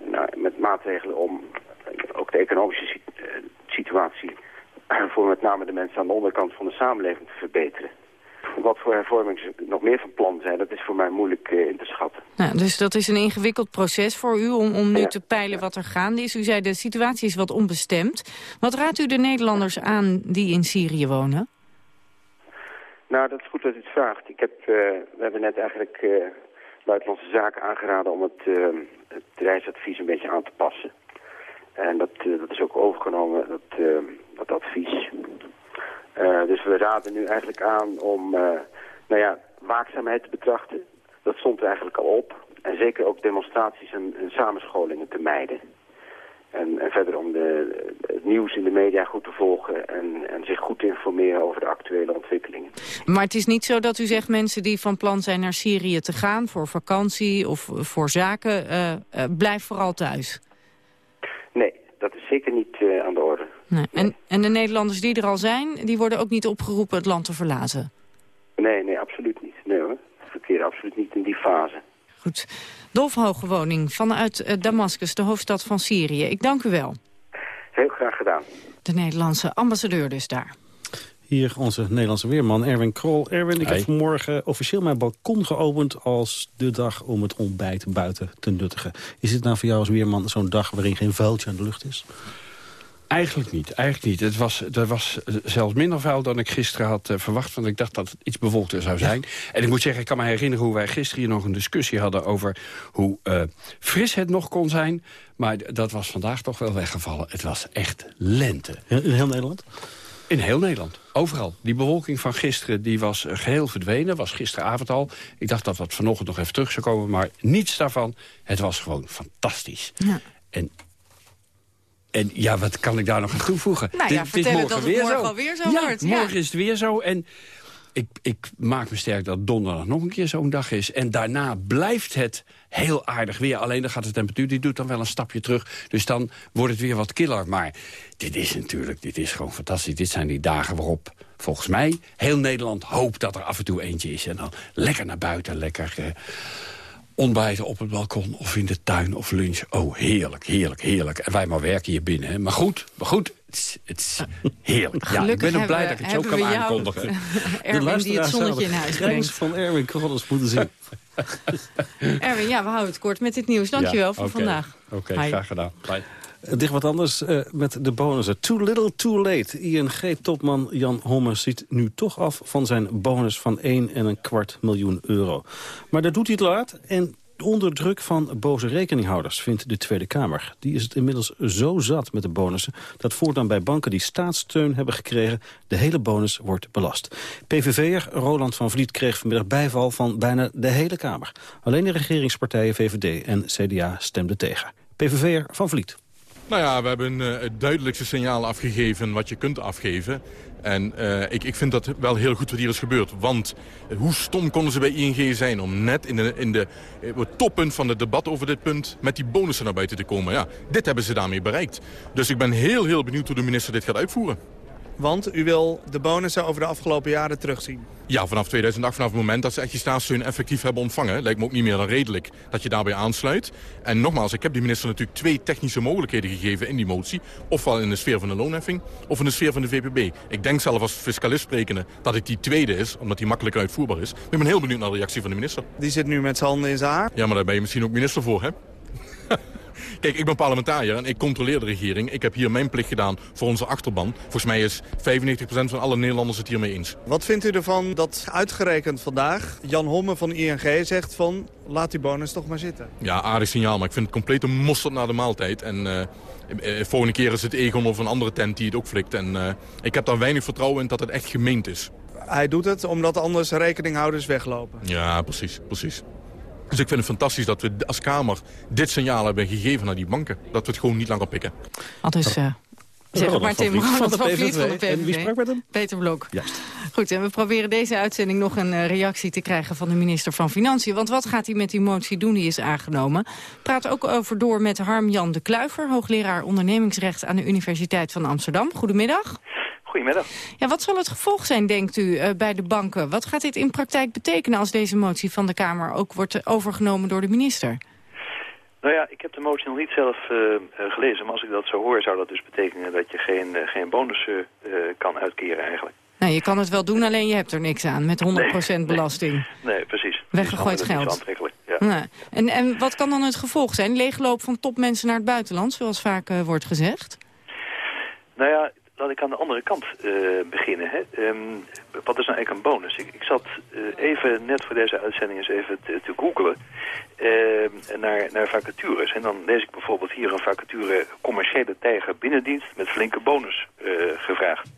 nou, met maatregelen om ook de economische situatie voor met name de mensen aan de onderkant van de samenleving te verbeteren. Wat voor hervormingen ze nog meer van plan zijn, dat is voor mij moeilijk eh, in te schatten. Nou, dus dat is een ingewikkeld proces voor u om, om nu te peilen wat er gaande is. U zei de situatie is wat onbestemd. Wat raadt u de Nederlanders aan die in Syrië wonen? Nou, dat is goed dat u het vraagt. Ik heb, eh, we hebben net eigenlijk uh, Buitenlandse Zaken aangeraden om het, het reisadvies een beetje aan te passen. En dat, dat is ook overgenomen, dat, dat advies. Dus we raden nu eigenlijk aan om nou ja, waakzaamheid te betrachten. Dat stond er eigenlijk al op. En zeker ook demonstraties en, en samenscholingen te mijden. En, en, verder om de, het nieuws in de media goed te volgen en, en, zich goed te informeren over de actuele ontwikkelingen. Maar het is niet zo dat u zegt mensen die van plan zijn naar Syrië te gaan voor vakantie of voor zaken, uh, uh, blijf vooral thuis. Nee, dat is zeker niet uh, aan de orde. Nee. En, en de Nederlanders die er al zijn, die worden ook niet opgeroepen het land te verlaten? Nee, nee, absoluut niet. Nee hoor, verkeer absoluut niet in die fase. Goed. Dolf Hogewoning vanuit uh, Damascus, de hoofdstad van Syrië. Ik dank u wel. Heel graag gedaan. De Nederlandse ambassadeur dus daar. Hier onze Nederlandse weerman Erwin Krol. Erwin, ik heb vanmorgen officieel mijn balkon geopend... als de dag om het ontbijt buiten te nuttigen. Is het nou voor jou als weerman zo'n dag waarin geen vuiltje aan de lucht is? Eigenlijk niet, eigenlijk niet. Het was, er was zelfs minder vuil dan ik gisteren had uh, verwacht. Want ik dacht dat het iets bewolkter zou zijn. En ik moet zeggen, ik kan me herinneren hoe wij gisteren hier nog een discussie hadden... over hoe uh, fris het nog kon zijn. Maar dat was vandaag toch wel weggevallen. Het was echt lente. In heel Nederland? In heel Nederland, overal. Die bewolking van gisteren die was geheel verdwenen, was gisteravond al. Ik dacht dat dat vanochtend nog even terug zou komen, maar niets daarvan. Het was gewoon fantastisch. Ja. En en ja, wat kan ik daar nog aan toevoegen? Nou ja, vertellen dit dat het morgen alweer zo ja, wordt. morgen is het weer zo. En ik, ik maak me sterk dat donderdag nog een keer zo'n dag is. En daarna blijft het heel aardig weer. Alleen dan gaat de temperatuur, die doet dan wel een stapje terug. Dus dan wordt het weer wat killer. Maar dit is natuurlijk, dit is gewoon fantastisch. Dit zijn die dagen waarop, volgens mij, heel Nederland hoopt dat er af en toe eentje is. En dan lekker naar buiten, lekker... Uh, ontbijten op het balkon of in de tuin of lunch. Oh, heerlijk, heerlijk, heerlijk. En wij maar werken hier binnen. Hè. Maar goed, maar goed, het is, heerlijk. Ja, ik ben ook blij dat ik het zo kan aankondigen. Erwin die het zonnetje in huis brengt. van Erwin moeten zien. Erwin, ja, we houden het kort met dit nieuws. Dankjewel ja, voor vandaag. Oké, okay, graag gedaan. Bye. Dicht wat anders uh, met de bonussen. Too little, too late. ING-topman Jan Homme ziet nu toch af van zijn bonus van 1 en een kwart miljoen euro. Maar dat doet hij te laat en onder druk van boze rekeninghouders, vindt de Tweede Kamer. Die is het inmiddels zo zat met de bonussen... dat voortaan bij banken die staatssteun hebben gekregen... de hele bonus wordt belast. PVV'er Roland van Vliet kreeg vanmiddag bijval van bijna de hele Kamer. Alleen de regeringspartijen VVD en CDA stemden tegen. PVV'er van Vliet. Nou ja, we hebben uh, het duidelijkste signaal afgegeven wat je kunt afgeven. En uh, ik, ik vind dat wel heel goed wat hier is gebeurd. Want uh, hoe stom konden ze bij ING zijn om net in, de, in de, het toppunt van het debat over dit punt... met die bonussen naar buiten te komen. Ja, dit hebben ze daarmee bereikt. Dus ik ben heel, heel benieuwd hoe de minister dit gaat uitvoeren. Want u wil de bonussen over de afgelopen jaren terugzien? Ja, vanaf 2008, vanaf het moment dat ze echt die staatssteun effectief hebben ontvangen... lijkt me ook niet meer dan redelijk dat je daarbij aansluit. En nogmaals, ik heb die minister natuurlijk twee technische mogelijkheden gegeven in die motie. Ofwel in de sfeer van de loonheffing, of in de sfeer van de VPB. Ik denk zelf als fiscalist sprekende dat het die tweede is, omdat die makkelijker uitvoerbaar is. ik ben heel benieuwd naar de reactie van de minister. Die zit nu met zijn handen in zijn haar? Ja, maar daar ben je misschien ook minister voor, hè? Kijk, ik ben parlementariër en ik controleer de regering. Ik heb hier mijn plicht gedaan voor onze achterban. Volgens mij is 95% van alle Nederlanders het hiermee eens. Wat vindt u ervan dat uitgerekend vandaag Jan Homme van ING zegt van... laat die bonus toch maar zitten? Ja, aardig signaal, maar ik vind het complete mosterd na de maaltijd. En uh, volgende keer is het Egon of een andere tent die het ook flikt. En uh, ik heb daar weinig vertrouwen in dat het echt gemeend is. Hij doet het omdat anders rekeninghouders weglopen. Ja, precies, precies. Dus ik vind het fantastisch dat we als Kamer dit signaal hebben gegeven naar die banken. Dat we het gewoon niet langer pikken. Al dus... Uh... Zeg het maar, Tim Ronald van de PVV. En wie sprak met hem? Peter Blok. Juist. Goed, en we proberen deze uitzending nog een uh, reactie te krijgen van de minister van Financiën. Want wat gaat hij met die motie doen die is aangenomen? Praat ook over door met Harm-Jan de Kluiver, hoogleraar ondernemingsrecht aan de Universiteit van Amsterdam. Goedemiddag. Goedemiddag. Ja, wat zal het gevolg zijn, denkt u, uh, bij de banken? Wat gaat dit in praktijk betekenen als deze motie van de Kamer ook wordt overgenomen door de minister? Nou ja, ik heb de motie nog niet zelf uh, gelezen, maar als ik dat zo hoor zou dat dus betekenen dat je geen, geen bonussen kan uitkeren eigenlijk. Nou, je kan het wel doen, alleen je hebt er niks aan met 100% belasting. Nee, precies. Weggegooid Dus geld. Ja. Ja. En, en wat kan dan het gevolg zijn? Leegloop van topmensen naar het buitenland, zoals vaak eh, wordt gezegd? Nou ja, laat ik aan de andere kant eh, beginnen. Hè. Ehm, wat is nou eigenlijk een bonus? Ik, zat eh, even net voor deze uitzending eens even te, te googlen ehm, naar, naar vacatures. En dan lees ik bijvoorbeeld hier een vacature commerciële tijger binnendienst met flinke bonus eh, gevraagd.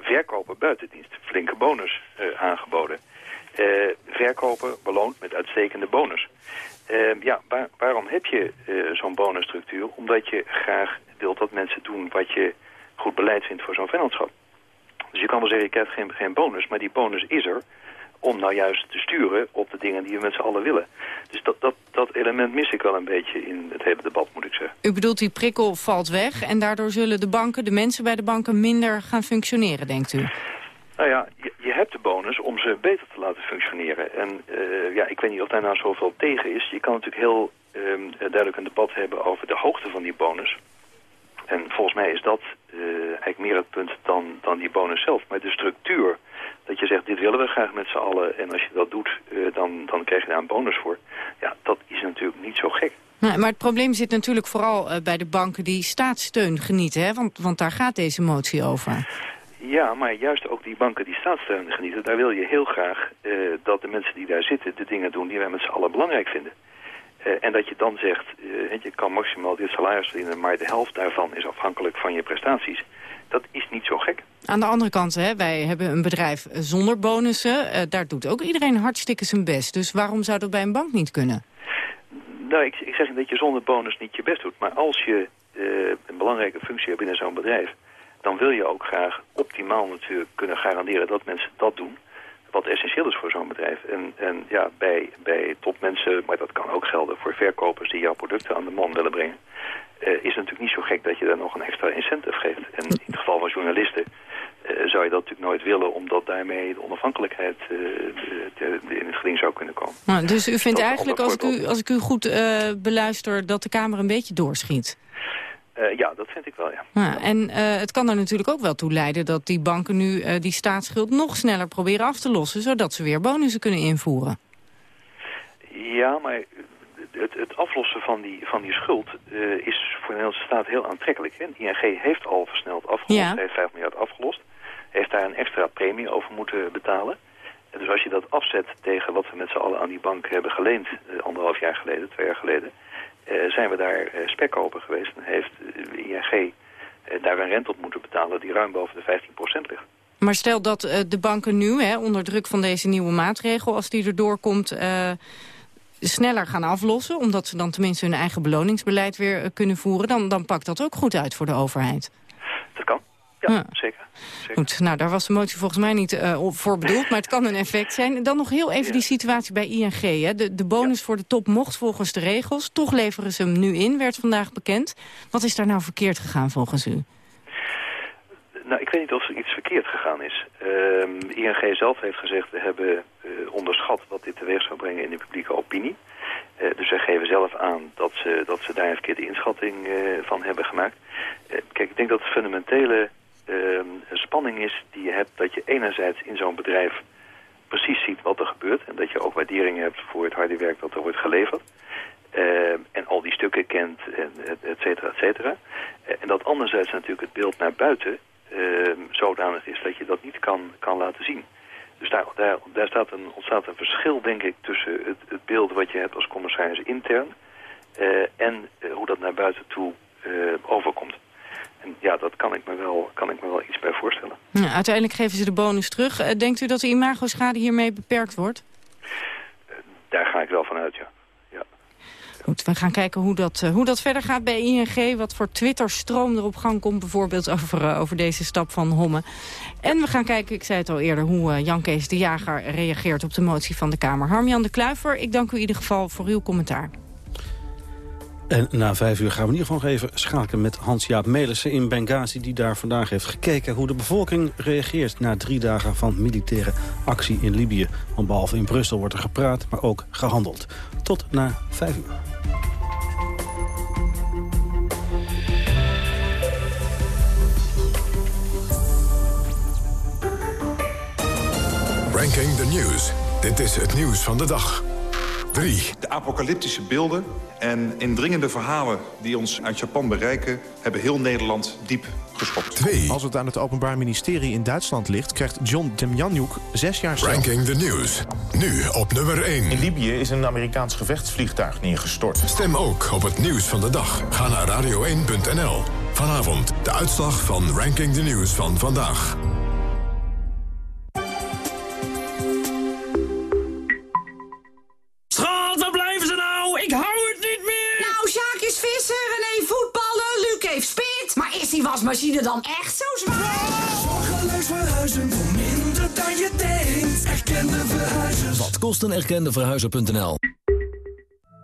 Verkoper buitendienst, flinke bonus aangeboden. Verkoper beloond met uitstekende bonus. Ehm, ja, waar- waarom heb je zo'n bonusstructuur? Omdat je graag wilt dat mensen doen wat je goed beleid vindt voor zo'n vennootschap. Dus je kan wel zeggen, je krijgt geen, geen bonus, maar die bonus is er om nou juist te sturen op de dingen die we met z'n allen willen. Dus dat, dat, dat element mis ik wel een beetje in het hele debat, moet ik zeggen. U bedoelt die prikkel valt weg en daardoor zullen de banken, de mensen bij de banken minder gaan functioneren, denkt u? Nou ja, je, je hebt de bonus om ze beter te laten functioneren. En eh, ja, ik weet niet of daar nou zoveel tegen is. Je kan natuurlijk heel ehm, duidelijk een debat hebben over de hoogte van die bonus. En volgens mij is dat eh, eigenlijk meer het punt dan, dan die bonus zelf. Maar de structuur, dat je zegt, dit willen we graag met z'n allen... en als je dat doet, eh, dan, dan krijg je daar een bonus voor. Ja, dat is natuurlijk niet zo gek. Nou, maar het probleem zit natuurlijk vooral eh, bij de banken die staatssteun genieten, hè? Want, want daar gaat deze motie over. Ja, maar juist ook die banken die staatssteun genieten... daar wil je heel graag dat de mensen die daar zitten de dingen doen die wij met z'n allen belangrijk vinden. Eh, en dat je dan zegt, eh, je kan maximaal dit salaris verdienen... maar de helft daarvan is afhankelijk van je prestaties. Dat is niet zo gek. Aan de andere kant, hè, wij hebben een bedrijf zonder bonussen. Eh, daar doet ook iedereen hartstikke zijn best. Dus waarom zou dat bij een bank niet kunnen? Nou, ik, ik zeg niet dat je zonder bonus niet je best doet. Maar als je een belangrijke functie hebt binnen zo'n bedrijf... dan wil je ook graag optimaal natuurlijk kunnen garanderen dat mensen dat doen... wat essentieel is voor zo'n bedrijf. En, en ja, bij, bij topmensen, maar dat kan ook gelden voor verkopers... die jouw producten aan de man willen brengen... eh, is het natuurlijk niet zo gek dat je daar nog een extra incentive geeft. En in het geval van journalisten eh, zou je dat natuurlijk nooit willen... omdat daarmee de onafhankelijkheid eh, in het geding zou kunnen komen. Nou, dus u vindt eigenlijk, als ik u, als ik u goed beluister... dat de Kamer een beetje doorschiet. Eh, ja, dat vind ik wel, ja. En eh, het kan er natuurlijk ook wel toe leiden... dat die banken nu eh, die staatsschuld nog sneller proberen af te lossen... zodat ze weer bonussen kunnen invoeren. Ja, maar het, het aflossen van die, van die schuld is voor de Nederlandse staat heel aantrekkelijk. Hè? ING heeft al versneld afgelost, Ja. heeft 5 miljard afgelost. Heeft daar een extra premie over moeten betalen. En dus als je dat afzet tegen wat we met z'n allen aan die bank hebben geleend... anderhalf jaar geleden, twee jaar geleden... eh, zijn we daar eh spekkoper geweest en heeft eh, ING daar een rente op moeten betalen... die ruim boven de 15% ligt. Maar stel dat de banken nu, hè, onder druk van deze nieuwe maatregel... als die erdoor komt, sneller gaan aflossen... omdat ze dan tenminste hun eigen beloningsbeleid weer kunnen voeren... Dan, dan pakt dat ook goed uit voor de overheid. Dat kan, ja, Ja. zeker. zeker. Goed, nou, daar was de motie volgens mij niet eh, voor bedoeld... maar het kan een effect zijn. Dan nog heel even die situatie bij ING. Hè. De, de bonus voor de top mocht volgens de regels. Toch leveren ze hem nu in, werd vandaag bekend. Wat is daar nou verkeerd gegaan volgens u? Nou, ik weet niet of er iets verkeerd gegaan is. Ehm, ING zelf heeft gezegd, we hebben eh, onderschat wat dit teweeg zou brengen in de publieke opinie. Eh, dus zij geven zelf aan dat ze, dat ze daar een verkeerde inschatting van hebben gemaakt. Kijk, ik denk dat de fundamentele ehm, spanning is die je hebt... dat je enerzijds in zo'n bedrijf precies ziet wat er gebeurt... en dat je ook waardering hebt voor het harde werk dat er wordt geleverd. Ehm, en al die stukken kent, en et, et cetera, et cetera. Eh, en dat anderzijds natuurlijk het beeld naar buiten ehm, zodanig is dat je dat niet kan, kan laten zien. Dus daar, daar, staat een, ontstaat een verschil, denk ik, tussen het, het beeld wat je hebt als commissaris intern eh, en eh, hoe dat naar buiten toe overkomt. En ja, dat kan ik, me wel, kan ik me wel iets bij voorstellen. Nou, uiteindelijk geven ze de bonus terug. Eh, denkt u dat de imagoschade hiermee beperkt wordt? Daar ga ik wel van uit, ja. Goed, we gaan kijken hoe dat, eh, hoe dat verder gaat bij ING. Wat voor Twitter-stroom er op gang komt bijvoorbeeld over, eh, over deze stap van Homme. En we gaan kijken, ik zei het al eerder, hoe eh, Jan Kees de Jager reageert op de motie van de Kamer. Harmjan de Kluiver, ik dank u in ieder geval voor uw commentaar. En na vijf uur gaan we in ieder geval even schakelen met Hans-Jaap Melissen in Benghazi... die daar vandaag heeft gekeken hoe de bevolking reageert... na drie dagen van militaire actie in Libië. Want behalve in Brussel wordt er gepraat, maar ook gehandeld. Tot na vijf uur. Ranking the News. Dit is het nieuws van de dag. 3. De apocalyptische beelden en indringende verhalen die ons uit Japan bereiken... hebben heel Nederland diep geschokt. 2. Als het aan het Openbaar Ministerie in Duitsland ligt... krijgt John Demjanjuk zes jaar cel. Ranking the News. Nu op nummer 1. In Libië is een Amerikaans gevechtsvliegtuig neergestort. Stem ook op het nieuws van de dag. Ga naar radio1.nl. Vanavond de uitslag van Ranking the News van vandaag. Wasmachine dan echt zo zwaar? Zorgeloos verhuizen voor minder dan je denkt. Erkende verhuizers. Wat kost een erkende verhuizer.nl?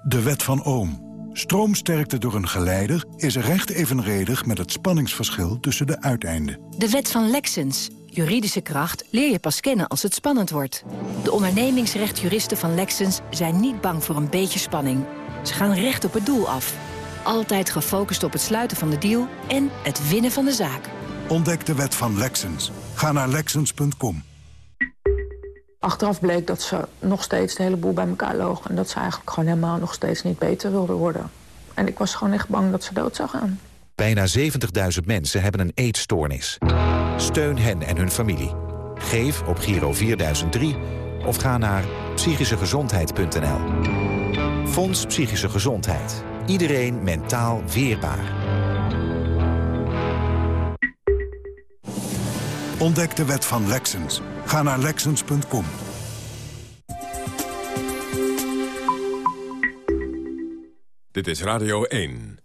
De wet van Ohm. Stroomsterkte door een geleider is recht evenredig met het spanningsverschil tussen de uiteinden. De wet van Lexens. Juridische kracht leer je pas kennen als het spannend wordt. De ondernemingsrechtjuristen van Lexens zijn niet bang voor een beetje spanning. Ze gaan recht op het doel af. Altijd gefocust op het sluiten van de deal en het winnen van de zaak. Ontdek de wet van Lexens. Ga naar Lexens.com. Achteraf bleek dat ze nog steeds de hele boel bij elkaar logen... en dat ze eigenlijk gewoon helemaal nog steeds niet beter wilden worden. En ik was gewoon echt bang dat ze dood zou gaan. Bijna 70.000 mensen hebben een eetstoornis. Steun hen en hun familie. Geef op Giro 4003 of ga naar psychischegezondheid.nl. Fonds Psychische Gezondheid. Iedereen mentaal weerbaar. Ontdek de wet van Lexens. Ga naar Lexens.com. Dit is Radio 1.